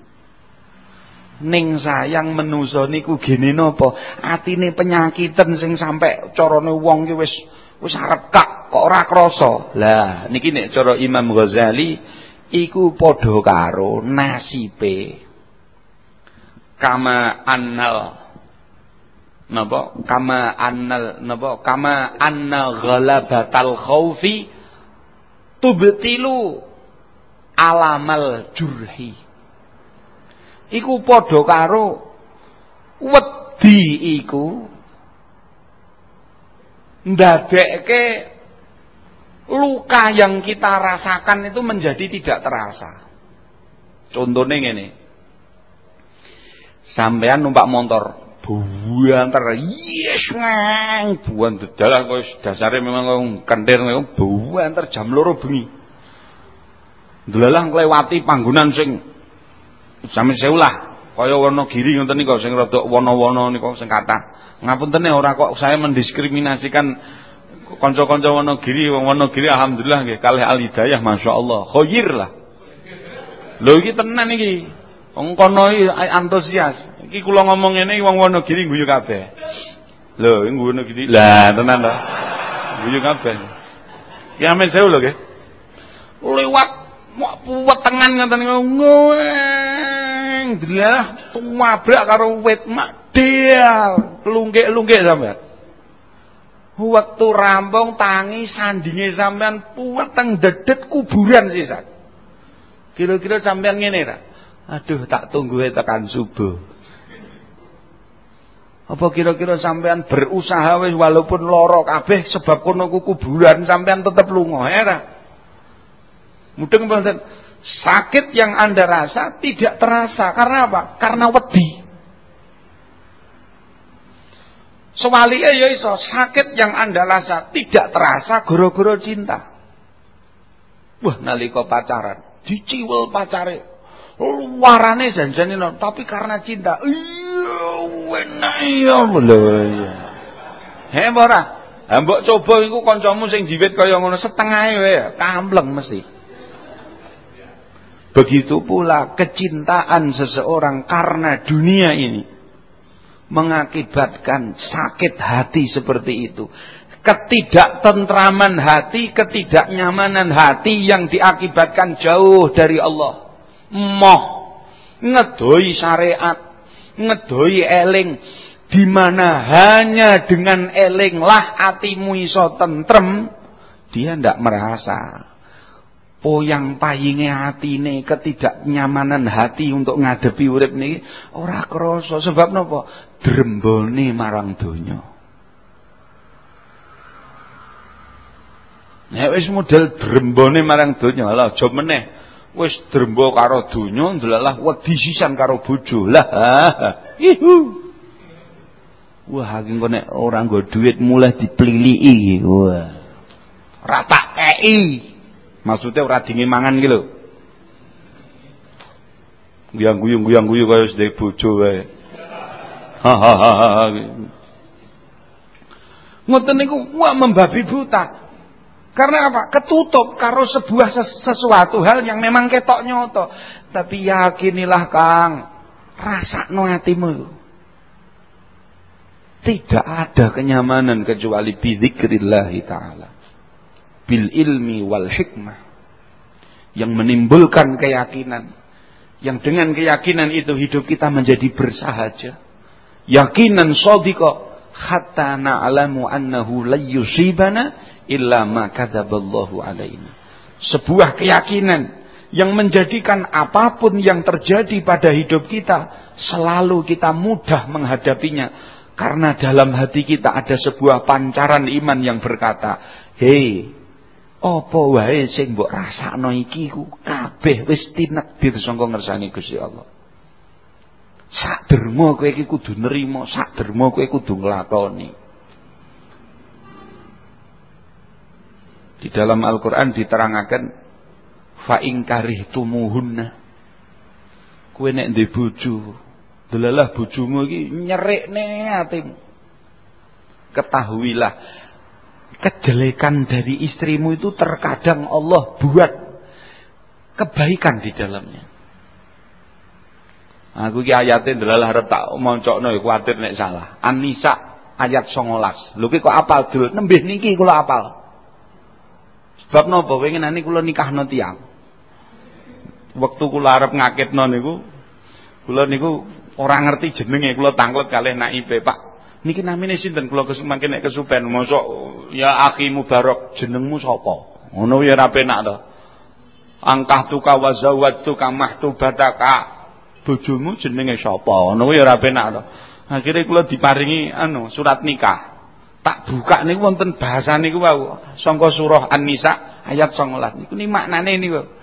Ning sayang menusa niku gene napa? Atine penyakiten sing sampe carane wong ki wis wis arep kak kok ora krasa. Lah niki nek cara Imam Ghazali iku padha karo nasibe kama annal napa? Kama annal napa? Kama anna ghalabatal khaufi tubtilu alamal jurhi. Iku padha karo wedi iku ndadekke luka yang kita rasakan itu menjadi tidak terasa. Contohnya ngene. Sampean numpak motor buantar yes ngang. Buan dalah kok dasare memang kentir buantar jam loro bengi. Delalah nglewati panggonan sing sami seulah kaya Wonogiri ngoten nika sing rada wana-wana nika sing kathah. Ngapuntene ora kok saya mendiskriminasikan kanca-kanca Wonogiri wong Wonogiri alhamdulillah nggih kalih al hidayah masyaallah khair lah lho iki tenan iki wong kono antusias Iki kula ngomong ngene wong Wonogiri guyu kabeh. Lho, Wonogiri. Lah, tenan to. Guyu kabeh. Ki amen sewu lho nggih. Lewat wetengan ngoten niku ngoweng. Delah tumabrak karo wit mak deal. Lunggek-lunggek sampean. Waktu rampung tangi sandinge sampean puweteng dedet kuburan sisan. Kira-kira sampean ngene ra? Aduh tak tunggu tekan subuh. Apa kira-kira sampean berusaha wis walaupun loro kabeh sebab kono kuburan sampean tetep lunga era. Mudeng mboten sakit yang Anda rasa tidak terasa karena apa? Karena wedi. Sebaliknya ya iso sakit yang Anda rasa tidak terasa gara-gara cinta. Wah nalika pacaran, diciwel pacare. Luarane janjane tapi karena cinta. Iya ya lho ya. He ora? Ha mbok coba iku kancamu sing jiwit kaya ngono setengah wae kampleng mesti. Begitu pula kecintaan seseorang karena dunia ini. Mengakibatkan sakit hati seperti itu. Ketidaktentraman hati, ketidaknyamanan hati yang diakibatkan jauh dari Allah. Moh ngedoi syariat, ngedoi eling di mana hanya dengan elinglah hatimu iso tentrem, dia ndak merasa poyang payinge atine ketidaknyamanan hati untuk ngadepi urip niki ora krasa. Sebab napa? Drembone marang donya. Nek wis model drembone marang donya lah aja meneh. Wis drembo karo donya ndelalah wedi sisan karo bojo. Lah ihu. Wah, iki kok nek ora nggo dhuwit mulai dipliliki wah. Rata kei. Maksudnya ora dingin mangan gitu. Guyang guyung guyang guyu kaya sedek bojo wae. Ngoten niku wah membabi buta. Karena apa? Ketutup karo sebuah sesuatu hal yang memang ketok nyoto. Tapi yakinilah Kang, rasakno atimu. Tidak ada kenyamanan kecuali bidzikrillah taala bil ilmi wal hikmah. Yang menimbulkan keyakinan. Yang dengan keyakinan itu hidup kita menjadi bersahaja. Yakinan sadiqa hatta na'lamu annahu la yusibana illa ma kadzaballahu alaina. Sebuah keyakinan yang menjadikan apa pun yang terjadi pada hidup kita selalu kita mudah menghadapinya. Karena dalam hati kita ada sebuah pancaran iman yang berkata hei apa wae sing mbok rasakno iki ku kabeh wis tinekdir saka ngersane Gusti Allah. Sak derma kowe iki kudu nrimo, sak derma kowe kudu nglakoni. Di dalam Al-Qur'an diterangaken fa ing karihtumuhunna. Kowe nek ndek bojo, delalah bojomu iki nyerikne atimu. Ketahuilah kejelekan dari istrimu itu terkadang Allah buat kebaikan di dalamnya. Aku ki ayatnya adalah harap tak moncokno ya kuatir nek salah. An-Nisa ayat 19. Lho ki kok apal dul? Nembih niki kula apal. Sebab napa winginane kula nikahno tiyang. Waktu kula arep ngakitno niku kula niku ora ngerti jenenge kula tanglet kalih naibe, Pak niki namine sinten kula mangke nek kesupen? Mosok ya akhi mubarak jenengmu sapa? Ngono ya ora penak to. Angkah tuka wa zawwatuka mahtubadaka bojomu jenenge sapa? Ngono ya ora penak to. Akhire kula diparingi anu surat nikah. Tak buka niku wonten bahasa niku wau. Sangka surah An-Nisa ayat 19 niku ni maknane niku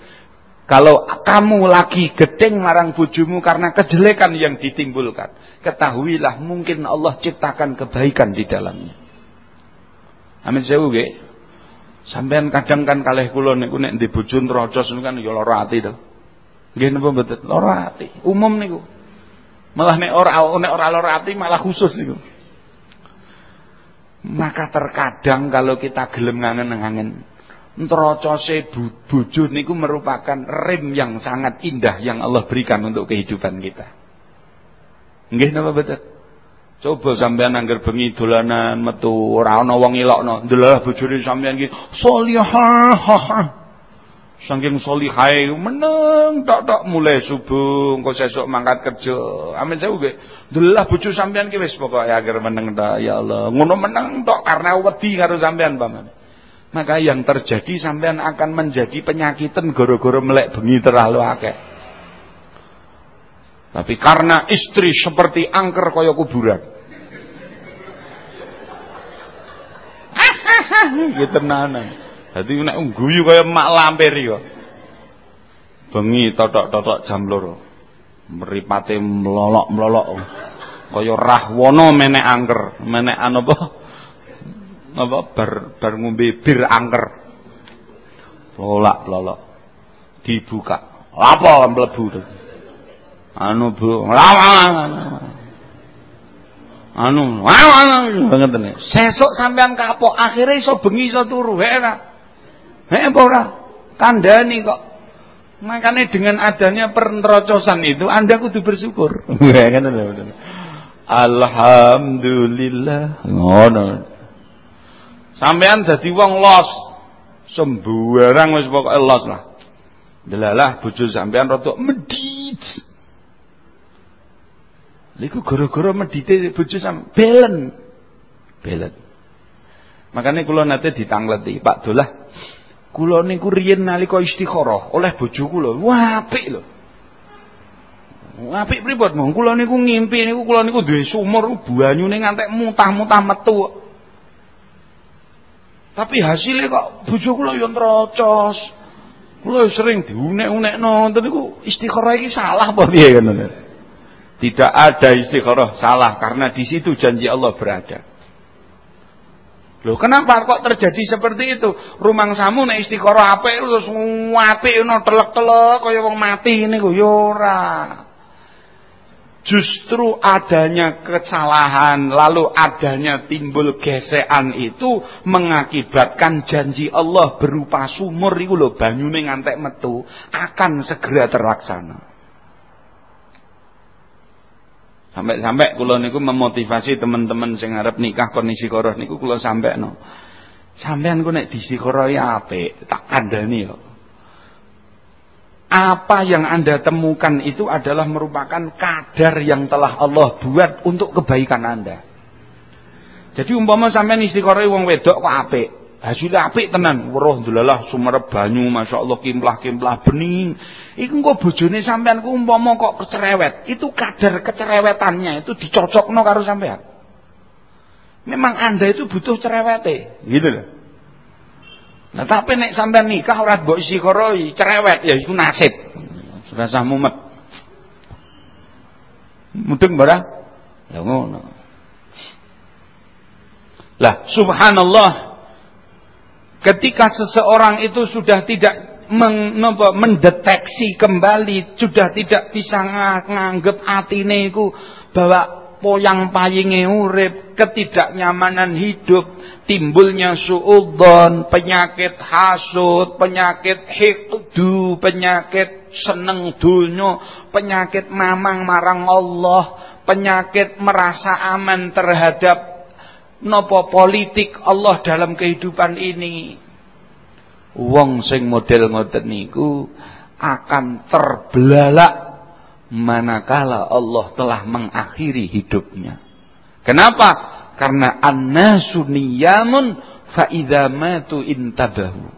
kalau kamu lagi gedeng marang bojomu karena kejelekan yang ditimbulkan, ketahuilah mungkin Allah ciptakan kebaikan di dalamnya. Amin sewu nggih. Sampean kadang kan kalih kula niku nek ndek bojo nrocos kan ya lara ati to. Nggih napa mboten? Lara ati. Umum niku. Malah nek ora nek ora lara ati malah khusus niku. Maka terkadang kalau kita gelem ngangen-ngangen Ntrocose bojo niku merupakan rem yang sangat indah yang Allah berikan untuk kehidupan kita. Nggih napa betul? Coba sampean angger bengi dolanan metu ora ana wong ilokno, ndelah bojone sampean iki solihah. Saking solihae meneng tok-tok mulai subuh engko sesuk mangkat kerja. Amin saya nggih. Ndelah bojo sampean ki wis pokoke agar meneng tok ya Allah. Ngono meneng tok karena wedi karo sampean pamane maka yang terjadi sampean akan menjadi penyakitan goro-goro melek bengi terlalu akeh. Tapi karena istri seperti angker kaya kuburan. Ya tenanan. Dadi nek guyu kaya mak lampir yo. Bengi totok-totok jam loro. Mripate melolok-melolok. Kaya rahwana menek angker, menek anu apa? bar bar ngombe bir angker. Lolak lolok. Dibuka. Apa mlebu to? Anu Bu. Anu, banget nih. Sesuk sampean kapok, akhirnya iso bengi iso turu? Hek apa ora? Kandhani kok. Makanya dengan adanya perentrocosan itu Anda kudu bersyukur. Alhamdulillah. Ngono. Sampean dadi wong los. Sembarang wis pokoke los lah. Delalah bojo sampean rada medit. Liku gara-gara medite bojo sampean belen. Belen. Makanya kula nate ditangleti, Pak Dolah. Kula niku riyen nalika istikharah oleh bojo kula. Wah, apik lho. Apik pripun kula niku ngimpi niku kula niku duwe sumur banyune ngantek mutah-mutah metu. Tapi hasilnya kok bojo kula yo nrocos. Kula sering diunek-unekno, tapi niku istikharah iki salah apa piye ngono. Tidak ada istikharah salah karena di situ janji Allah berada. Loh, kenapa kok terjadi seperti itu? Rumang samu nek istikharah apik terus apik ngono telek-telek kaya wong mati niku yo ora. Justru adanya kesalahan lalu adanya timbul gesekan itu mengakibatkan janji Allah berupa sumur itu loh banyune ngantek metu akan segera terlaksana. Sampai-sampai kula niku memotivasi teman-teman sing arep nikah kondisi koroh niku kula sampai no. Sampean ku nek disikorohi apik, tak kandhani yo apa yang Anda temukan itu adalah merupakan kadar yang telah Allah buat untuk kebaikan Anda. Jadi umpama sampean istiqoroh wong wedok kok apik. Hasilnya apik tenan. Weruh ndelalah sumerep banyu masyaallah kimplah-kimplah bening. Iku engko bojone sampean ku umpama kok kecerewet. Itu kadar kecerewetannya itu dicocokno karo sampean. Memang Anda itu butuh cerewete, gitu loh. Nah tapi nek sampean nikah ora mbok koroi cerewet ya iku nasib. Sudah sah mumet. Mudeng bara? Ya ngono. Lah subhanallah ketika seseorang itu sudah tidak mendeteksi kembali sudah tidak bisa nganggep atine iku bahwa poyang payinge urip, ketidaknyamanan hidup, timbulnya suudon, penyakit hasut, penyakit hikdu, penyakit seneng dunya, penyakit mamang marang Allah, penyakit merasa aman terhadap nopo politik Allah dalam kehidupan ini. Wong sing model ngoten niku akan terbelalak manakala Allah telah mengakhiri hidupnya. Kenapa? Karena annasu niyamun fa matu intabahu.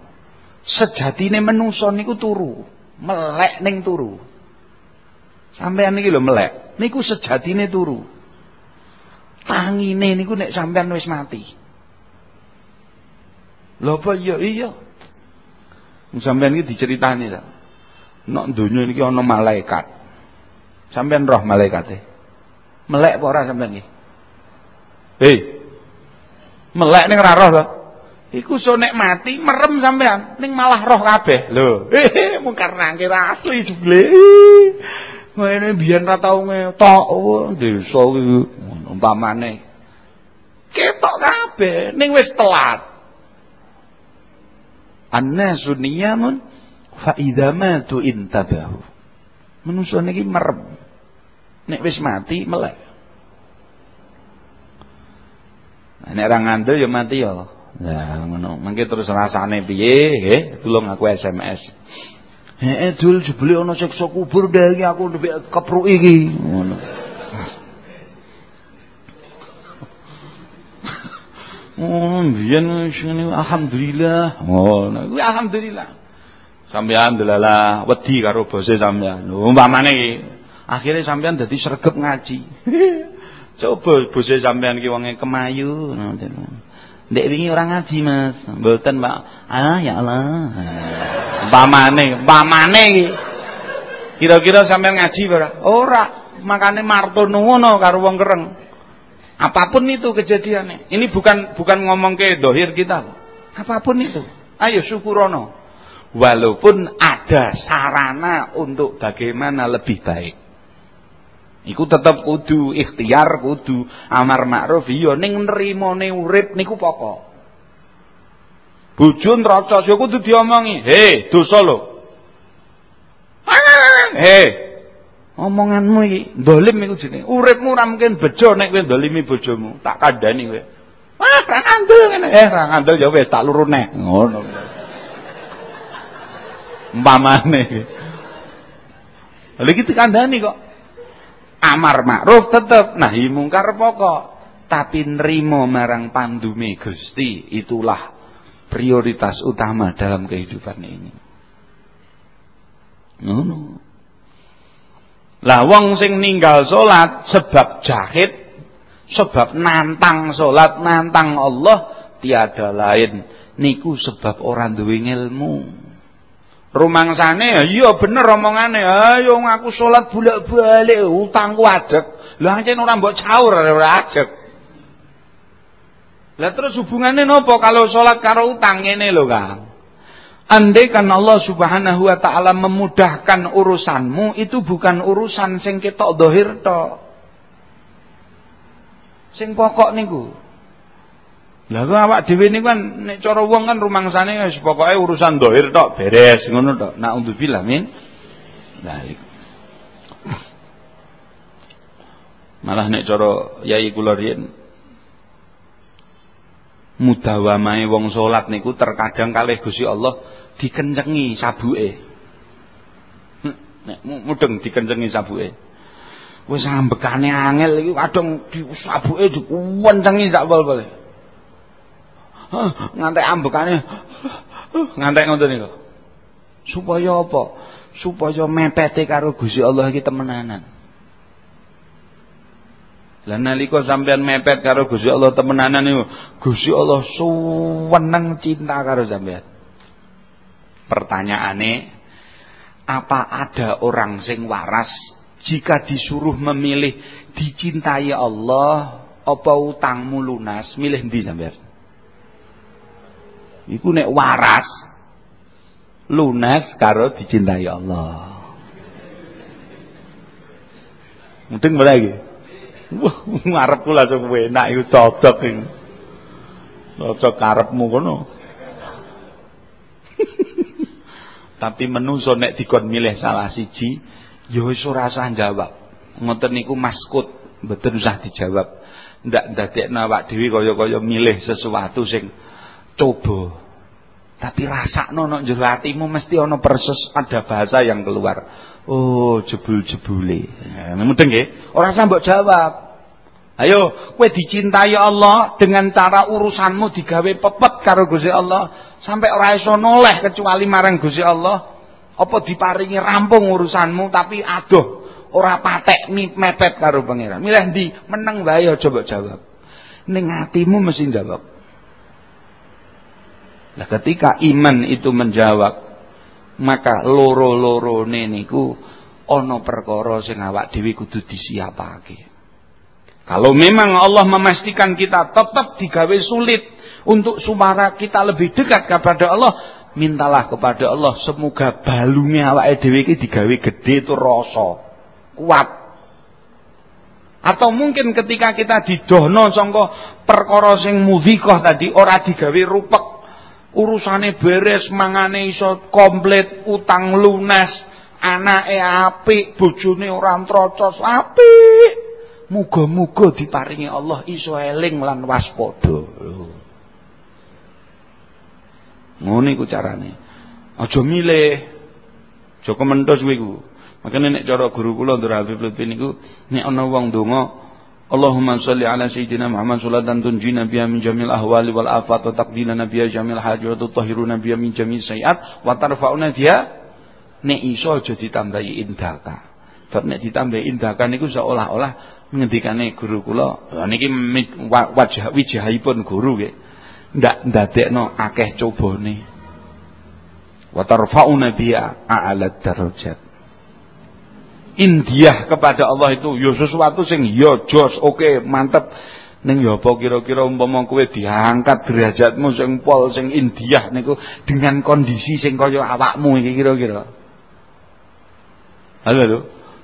Sejatine menungso niku turu, melek ning turu. Sampean niki lho melek, niku sejatine turu. Tangine niku nek sampean wis mati. Lho apa iya iya. Sampean iki diceritani ta. Nek donya niki ana malaikat. Sampean roh malaikate. Melek apa ora sampean iki? Hei. Melek ning ora roh to. Iku so nek mati merem sampean, ning malah roh kabeh. Lho, mungkar nangkir asli jebule. Ngene biyen ra tau ngetok oh, desa iki umpamane. Ketok kabeh ning wis telat. Annasu niyamun fa idza matu intabahu. Manusa niki merem. Nek wis mati melek. Nah, nek ora ngandel ya mati ya. Lah ngono. Mengki terus rasane piye nggih? Tulung aku SMS. Heeh dul jebule ana siksa kubur deh iki aku ndek kepruki iki. Ngono. Oh, biyen alhamdulillah. Oh, kuwi alhamdulillah. Sampeyan delala wedi karo bose sampeyan. Umpamane iki Akhirnya sampean dadi sregep ngaji. Coba bose sampean ki wonge kemayu. Ndek wingi ora ngaji, Mas. Mboten, Pak. Ah, ya Allah. Pamane, pamane iki. Kira-kira sampean ngaji ora? Ora. Makane martono ngono karo wong kereng. Apa pun itu kejadiannya. Ini bukan bukan ngomong ke dohir kita. Apa pun itu. Ayo syukurono. Walaupun ada sarana untuk bagaimana lebih baik. Iku tetep kudu ikhtiar, kudu amar ma'ruf iya ning nrimone urip niku pokok. Bojo nrocos ya kudu diomongi, "He, dosa lho." He. Omonganmu iki dolim iku jenenge. Uripmu ora mungkin bejo nek kowe dolimi bojomu. Tak kandhani kowe. Wah, ra ngandel ngene. Eh, ra ngandel ya wis tak luru neh. Ngono. Umpamane. Lha iki dikandani kok. Amar makruf tetep nahi mungkar pokok. Tapi nerimo marang pandume Gusti itulah prioritas utama dalam kehidupan ini. Ngono. Lah wong sing ninggal salat sebab jahit, sebab nantang salat, nantang Allah tiada lain niku sebab orang duwe ilmu. Rumangsane ya iya bener omongane. Ayo ngaku salat bolak-balik utangku ajek. Lah ancen ora mbok caur ora ajek. Lah terus hubungannya nopo kalau salat karo utang ngene lho Kang. Andai kan Allah Subhanahu wa taala memudahkan urusanmu itu bukan urusan sing ketok dohir tok. Sing pokok niku. Lah kok awak dhewe niku kan nek cara wong kan rumangsane wis pokoke urusan dohir tok beres ngono tok. Nak bilang min. Dalik. Malah nek cara yai kula riyen mudawamae wong salat niku terkadang kalih Gusti Allah dikencengi sabuke. Hm, nek mudeng dikencengi sabuke. Wis ambekane angel iki kadang sabuke dikuwencengi sak bol-bole ngantek ambekane ngantek ngoten niku. Supaya apa? Supaya mepete karo Gusti Allah iki temenanan. Lah nalika sampean mepet karo Gusti Allah temenanan niku, Gusti Allah suweneng cinta karo sampean. Pertanyaane, apa ada orang sing waras jika disuruh memilih dicintai Allah apa utangmu lunas, milih ndi sampean? Iku nek waras lunas karo dicintai Allah. Mungkin lagi. Wah, ngarepku langsung enak iku cocok iki. Cocok karepmu kono. Tapi menungso nek dikon milih salah siji, ya wis ora usah jawab. Ngoten niku maskut, mboten usah dijawab. Ndak ndadekno awak dhewe kaya-kaya milih sesuatu sing coba. Tapi rasa nono jero mesti ono persis ada bahasa yang keluar. Oh, jebul-jebule. Nah, mudeng nggih. Ora usah jawab. Ayo, kowe dicintai Allah dengan cara urusanmu digawe pepet karo Gusti Allah sampai ora iso noleh kecuali marang Gusti Allah. Apa diparingi rampung urusanmu tapi aduh ora patek mepet karo pangeran. Milih? Meneng wae aja mbok jawab. Ning atimu mesti jawab. Nah ketika iman itu menjawab maka loro-loro niku ono perkara sing awak dhewe kudu disiapake. Kalau memang Allah memastikan kita tetap digawe sulit untuk suara kita lebih dekat kepada Allah, mintalah kepada Allah semoga balungnya awak dhewe iki digawe gede itu rasa kuat. Atau mungkin ketika kita didohno sangka perkara sing mudhikah tadi ora digawe rupek urusane beres, mangane iso komplit, utang lunas, anake apik, bojone ora trocos apik. Muga-muga diparingi Allah iso eling lan waspada. Ngono iku carane. Aja milih. Aja kementhos kowe iku. Makane nek cara guru kula Ndur Habib Lutfi niku nek ana wong donga Allahumma salli ala sayyidina Muhammad salatan tunjina biha min jamil ahwali wal afat wa taqdilana biha jamil hajat wa tutahhiruna biha min jamil sayiat wa tarfa'una biha nek iso aja ditambahi indaka. Bab nek ditambahi indaka niku seolah-olah ngendikane guru kula niki wajah wijahipun guru nggih. Ndak ndadekno akeh cobane. Wa tarfa'una biha a'la darajat indiah kepada Allah itu ya sesuatu sing ya jos oke mantep. Ning ya apa kira-kira umpama kowe diangkat derajatmu sing pol sing indiah niku dengan kondisi sing kaya awakmu iki kira-kira? Halo halo.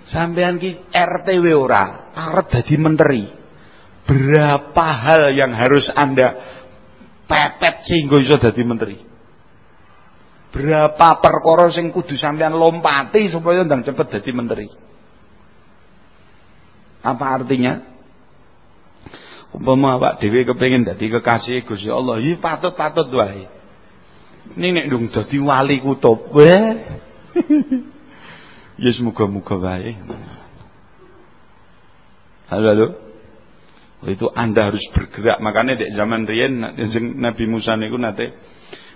Sampean ki RTW ora arep dadi menteri. Berapa hal yang harus anda pepet sehingga iso dadi menteri? Berapa perkara sing kudu sampean lompati supaya ndang cepet dadi menteri Apa artinya? Umpama awak dhewe kepengin dadi kekasih Gusti Allah, ya patut-patut wae. Ini nek dong dadi wali kutub. Weh. ya semoga-moga wae. Halo, halo. Oh, itu Anda harus bergerak. Makanya di zaman riyen Nabi Musa niku nate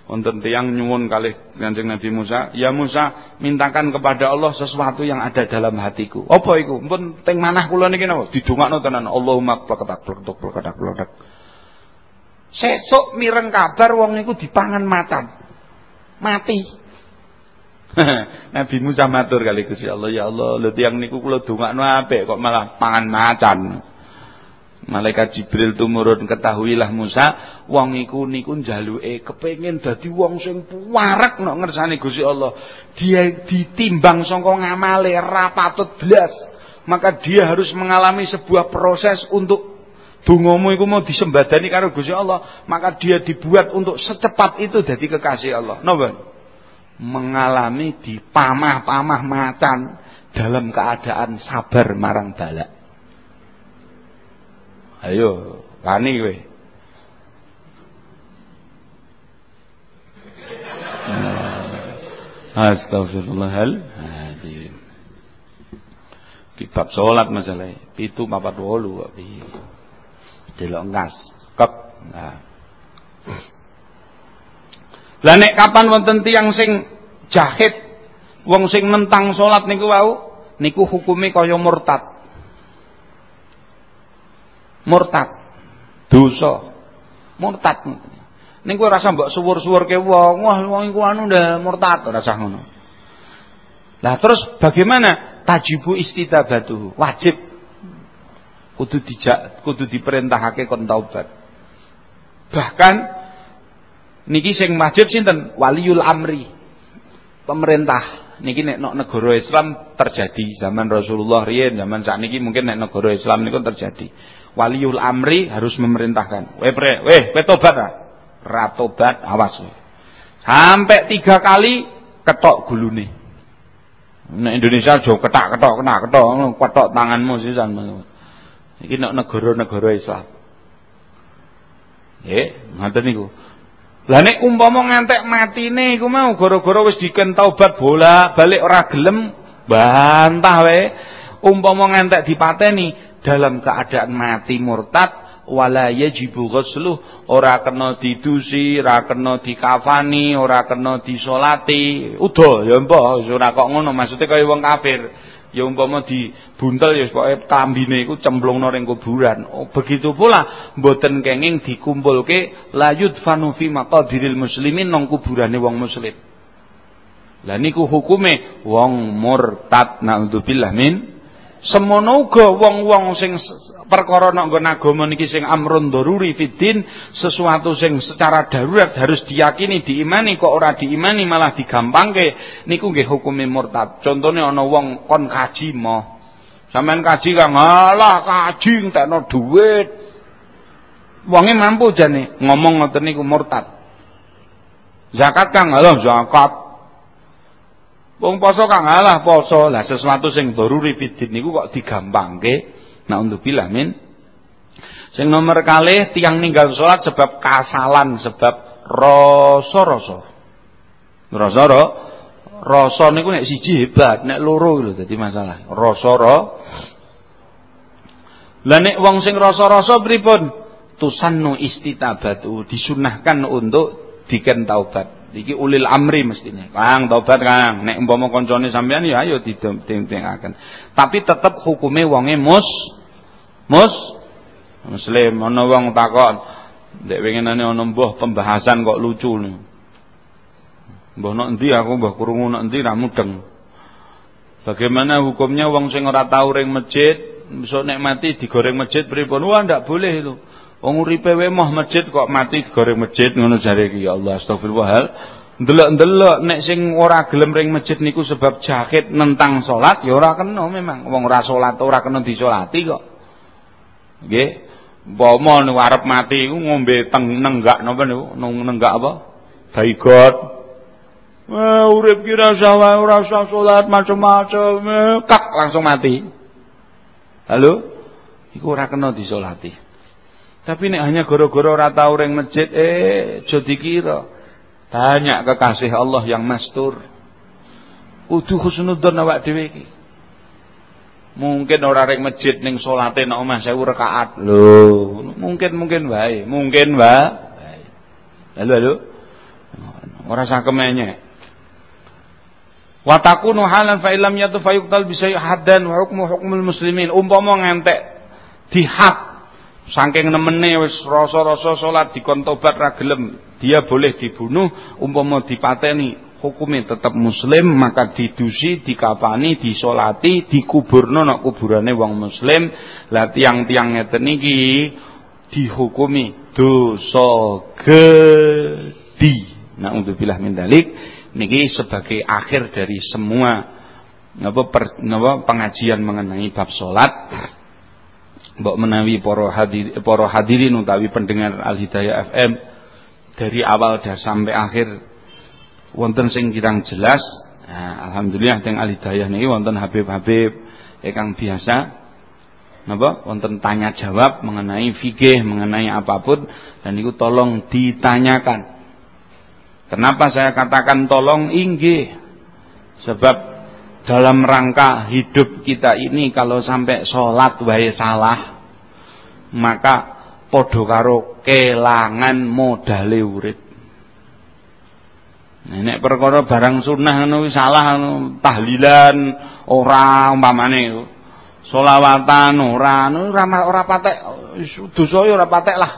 wonten tiyang nyuwun kalih Kanjeng Nabi Musa, "Ya Musa, mintakan kepada Allah sesuatu yang ada dalam hatiku." Apa iku? Pun teng manah kula niki napa? Didongakno tenan. Allahumma pleketak pleketak pleketak pleketak. Sesuk mireng kabar wong niku dipangan macan. Mati. Nabi Musa matur kali Gusti Allah, "Ya Allah, lho tiyang niku kula dongakno apik kok malah pangan macan." Malaikat Jibril tumurun ketahuilah Musa wong iku niku njaluke kepengin dadi wong sing puwarek nek ngersane Gusti Allah. Dia ditimbang saka ngamale ra patut blas. Maka dia harus mengalami sebuah proses untuk dongamu iku mau disembadani karo Gusti Allah, maka dia dibuat untuk secepat itu dadi kekasih Allah. Napa? Mengalami dipamah-pamah macan dalam keadaan sabar marang balak. Ayo, wani kowe. Astagfirullahaladzim. Kitab sholat masalah Pitu papat wolu kok piye. Delok ngas. Kek. Nah. Lah nek kapan wonten tiyang sing jahit, wong sing nentang salat niku wau, niku hukume kaya murtad murtad. Dosa. Murtad ning kowe rasa mbok suwur-suwurke wong wah wong iku anu ndak murtad ora usah ngono. Lah terus bagaimana? Tajibu istidabatu wajib. Kudu dijak kudu diperintahake kon taubat. Bahkan niki sing wajib sinten? Waliul amri. Pemerintah. Niki nek nok negara Islam terjadi. Zaman Rasulullah riyen zaman sakniki mungkin nek negara Islam niku terjadi waliul amri harus memerintahkan. Weh pre, weh, weh tobat ah. Ratobat, awas weh. Sampai tiga kali ketok gulune. Nek Indonesia jo ketak ketok kena ketok ketok tanganmu sisan. Iki nek negara-negara Islam. Nggih, ngoten niku. Lah nek umpama ngantek matine iku mau gara-gara wis diken taubat bola balik ora gelem bantah wae. Umpama ngantek dipateni dalam keadaan mati murtad wala yajibu ghusluh ora kena didusi, ora kena dikafani, ora kena disolati. Udah ya mbah, ora kok ngono maksudnya kaya wong kafir. Ya umpama dibuntel ya pokoke kambine iku cemplungno ning kuburan. Oh, begitu pula mboten kenging dikumpulke la yudfanu fi maqadiril muslimin nang kuburane wong muslim. Lah niku hukume wong murtad naudzubillah min Semono uga wong-wong sing perkara nek nggon agama niki sing amrun daruri fiddin, sesuatu sing secara darurat harus diyakini, diimani kok ora diimani malah digampangke, niku nggih hukume murtad. Contone ana wong kon kaji moh. Sampeyan kaji kang alah kaji entekno dhuwit. Wonge mampu jane ngomong ngoten niku murtad. Zakat kang alah zakat Wong poso kang ngalah poso. Lah sesuatu sing daruri fidin niku kok digampangke. Bilah min. Sing nomor kalih tiang ninggal salat sebab kasalan, sebab rasa-rasa. Rasa-rasa rasa niku nek siji hebat, nek loro lho dadi masalah. Rasa-rasa Lah nek wong sing rasa-rasa pripun? Tusannu istitabatu disunahkan untuk diken taubat. Iki ulil amri mestinya. Kang tobat Kang. Nek umpama kancane sampean ya ayo didengdengaken. Tapi tetep hukume wonge mus mus muslim. Ana wong takon, ndek winginane ana mbah pembahasan kok lucu nih. Mbah nek endi aku mbah krungu nek endi ra mudeng. Bagaimana hukumnya wong sing ora tau ring masjid, besok nek mati digoreng masjid pripun? Wah ndak boleh itu. Wong uripe wae moh masjid kok mati digoreng masjid ngono jare iki ya Allah astagfirullah. Ndelok-ndelok nek sing ora gelem ring masjid niku sebab jahit nentang salat ya ora kena memang. Wong ora salat ora kena disolati kok. Nggih. Umpama niku arep mati iku ngombe teng nenggak napa niku? Nenggak apa? Daigot. Wah, urip kira usah ora usah salat macam-macam, kak langsung mati. Halo? iku ora kena disolati. Tapi nek hanya gara-gara ora tau ring masjid eh aja dikira. Banyak kekasih Allah yang mastur. Kudu husnudzon awak dhewe iki. Mungkin ora ring masjid ning salate nek omah 1000 rakaat. Lho, mungkin-mungkin wae, mungkin wae. Lalu lalu ora sak kemenye. Wa takunu halan fa illam yatu fayuqtal bi haddan wa hukmu hukmul muslimin. Umpama ngentek dihak saking nemene wis rasa-rasa salat dikon tobat ra gelem, dia boleh dibunuh umpama dipateni hukumnya tetap muslim maka didusi dikapani disolati dikuburno nak kuburane wong muslim. Lah tiang-tiang ngeten iki dihukumi dosa nah untuk bilah mendalik niki sebagai akhir dari semua napa, per, pengajian mengenai bab salat mbok menawi para hadir para hadirin utawi pendengar Al Hidayah FM dari awal dan sampai akhir wonten sing kirang jelas nah, alhamdulillah teng alidayah niki wonten Habib-habib ingkang biasa napa wonten tanya jawab mengenai fikih mengenai apa pun dan itu tolong ditanyakan. Kenapa saya katakan tolong? Inggih. Sebab dalam rangka hidup kita ini kalau sampai sholat wae salah maka podo karo kelangan modale urip Nek perkara barang sunnah ngono salah tahlilan ora umpamane selawatan ora ora ora patek dosa ya ora patek lah.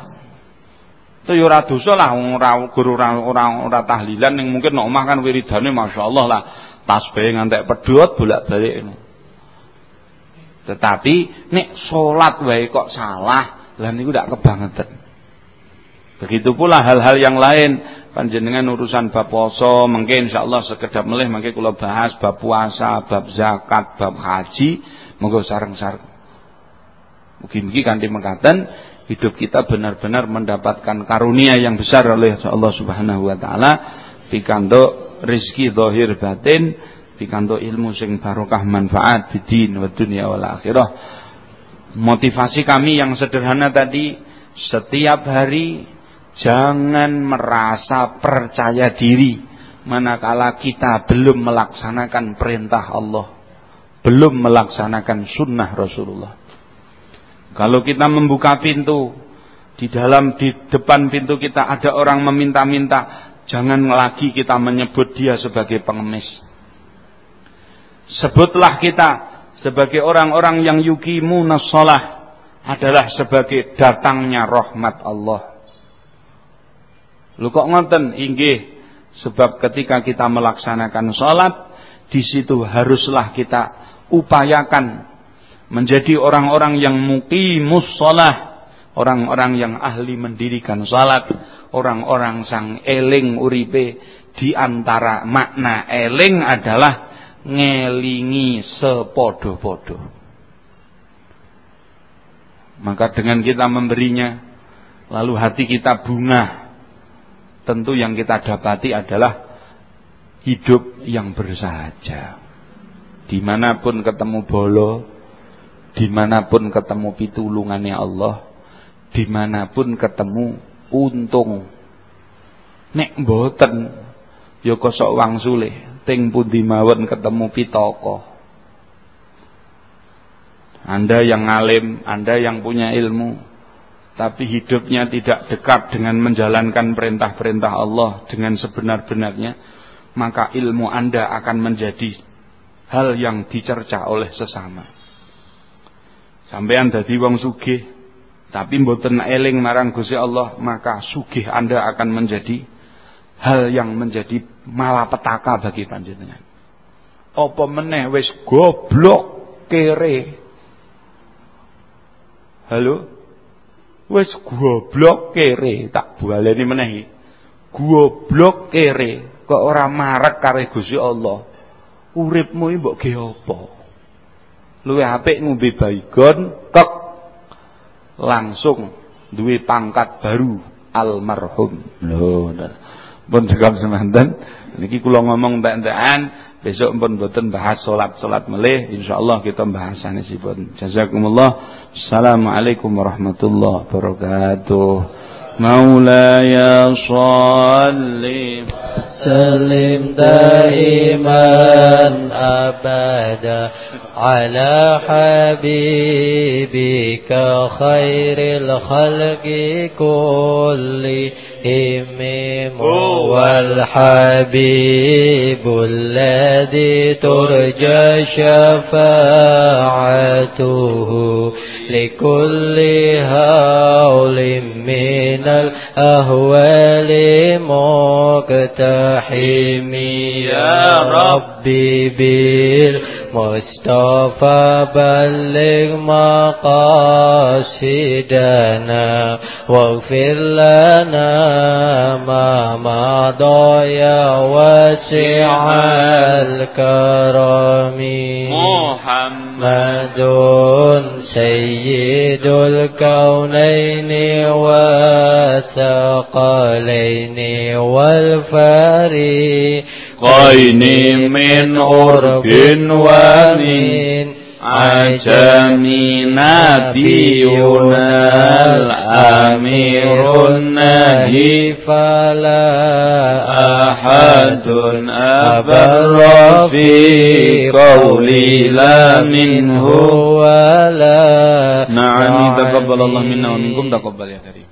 Itu ya ora dosa lah ora guru ora ora tahlilan ning mungkin nek omah kan wiridane masyaallah lah tasbih ngantek pedhot bolak-balik Tetapi nek salat wae kok salah, lah niku ndak kebangetan. Begitu pula hal-hal yang lain panjenengan urusan bab poso mungkin insyaallah sekedap melih mangke kula bahas bab puasa, bab zakat, bab haji monggo sareng-sareng. Mugi-mugi kanthi mengkaten hidup kita benar-benar mendapatkan karunia yang besar oleh Allah Subhanahu wa taala pikanto rezeki zahir batin pikanto ilmu sing barokah manfaat bidin wa dunya wal akhirah. Motivasi kami yang sederhana tadi setiap hari Jangan merasa percaya diri manakala kita belum melaksanakan perintah Allah, belum melaksanakan sunnah Rasulullah. Kalau kita membuka pintu, di dalam di depan pintu kita ada orang meminta-minta, jangan lagi kita menyebut dia sebagai pengemis. Sebutlah kita sebagai orang-orang yang yukimu nasolah adalah sebagai datangnya rahmat Allah. Lu kok ngoten? Inggih. Sebab ketika kita melaksanakan sholat, di situ haruslah kita upayakan menjadi orang-orang yang muqimus sholat, orang-orang yang ahli mendirikan sholat, orang-orang sang eling uripe di antara makna eling adalah ngelingi sepodo-podo. Maka dengan kita memberinya, lalu hati kita bunga tentu yang kita dapati adalah hidup yang bersahaja. Di mana pun ketemu bolo, di mana pun ketemu pitulungannya Allah, di mana pun ketemu untung. Nek mboten ya kosok wangsule, ting pundi mawon ketemu pitoko. Anda yang ngalim, Anda yang punya ilmu, tapi hidupnya tidak dekat dengan menjalankan perintah-perintah Allah dengan sebenar-benarnya, maka ilmu Anda akan menjadi hal yang dicerca oleh sesama. Sampai Anda wong sugih, tapi mboten eling marang Gusti Allah, maka sugih Anda akan menjadi hal yang menjadi malapetaka bagi panjenengan. Apa meneh wis goblok kere. Halo? Wis goblok kere, tak baleni meneh Goblok kere, kok ora marek kare Gusti Allah. Uripmu iki mbok ge apa? Luwih apik ngombe baygon, kek langsung duwe pangkat baru almarhum. Lho, pun sekam semanten niki kula ngomong entek-entekan Besok pun boten bahas salat-salat melih, insyaallah kita bahas sanesipun. Jazakumullah. Assalamualaikum warahmatullahi wabarakatuh. مولاي صل سلم دائما أبدا على حبيبك خير الخلق كلهم هو الحبيب الذي ترجى شفاعته لكل هول من الأهوال مقتحم يا ربي بالمصطفى بلغ مقاصدنا واغفر لنا ما مضى يا واسع الكرم محمد سيد الكونين والثقلين والفريقين من عرب ومن عجم نبينا الأمير النهي فلا أحد أبر في قولي لا منه ولا نعم تقبل الله منا ومنكم تقبل يا كريم.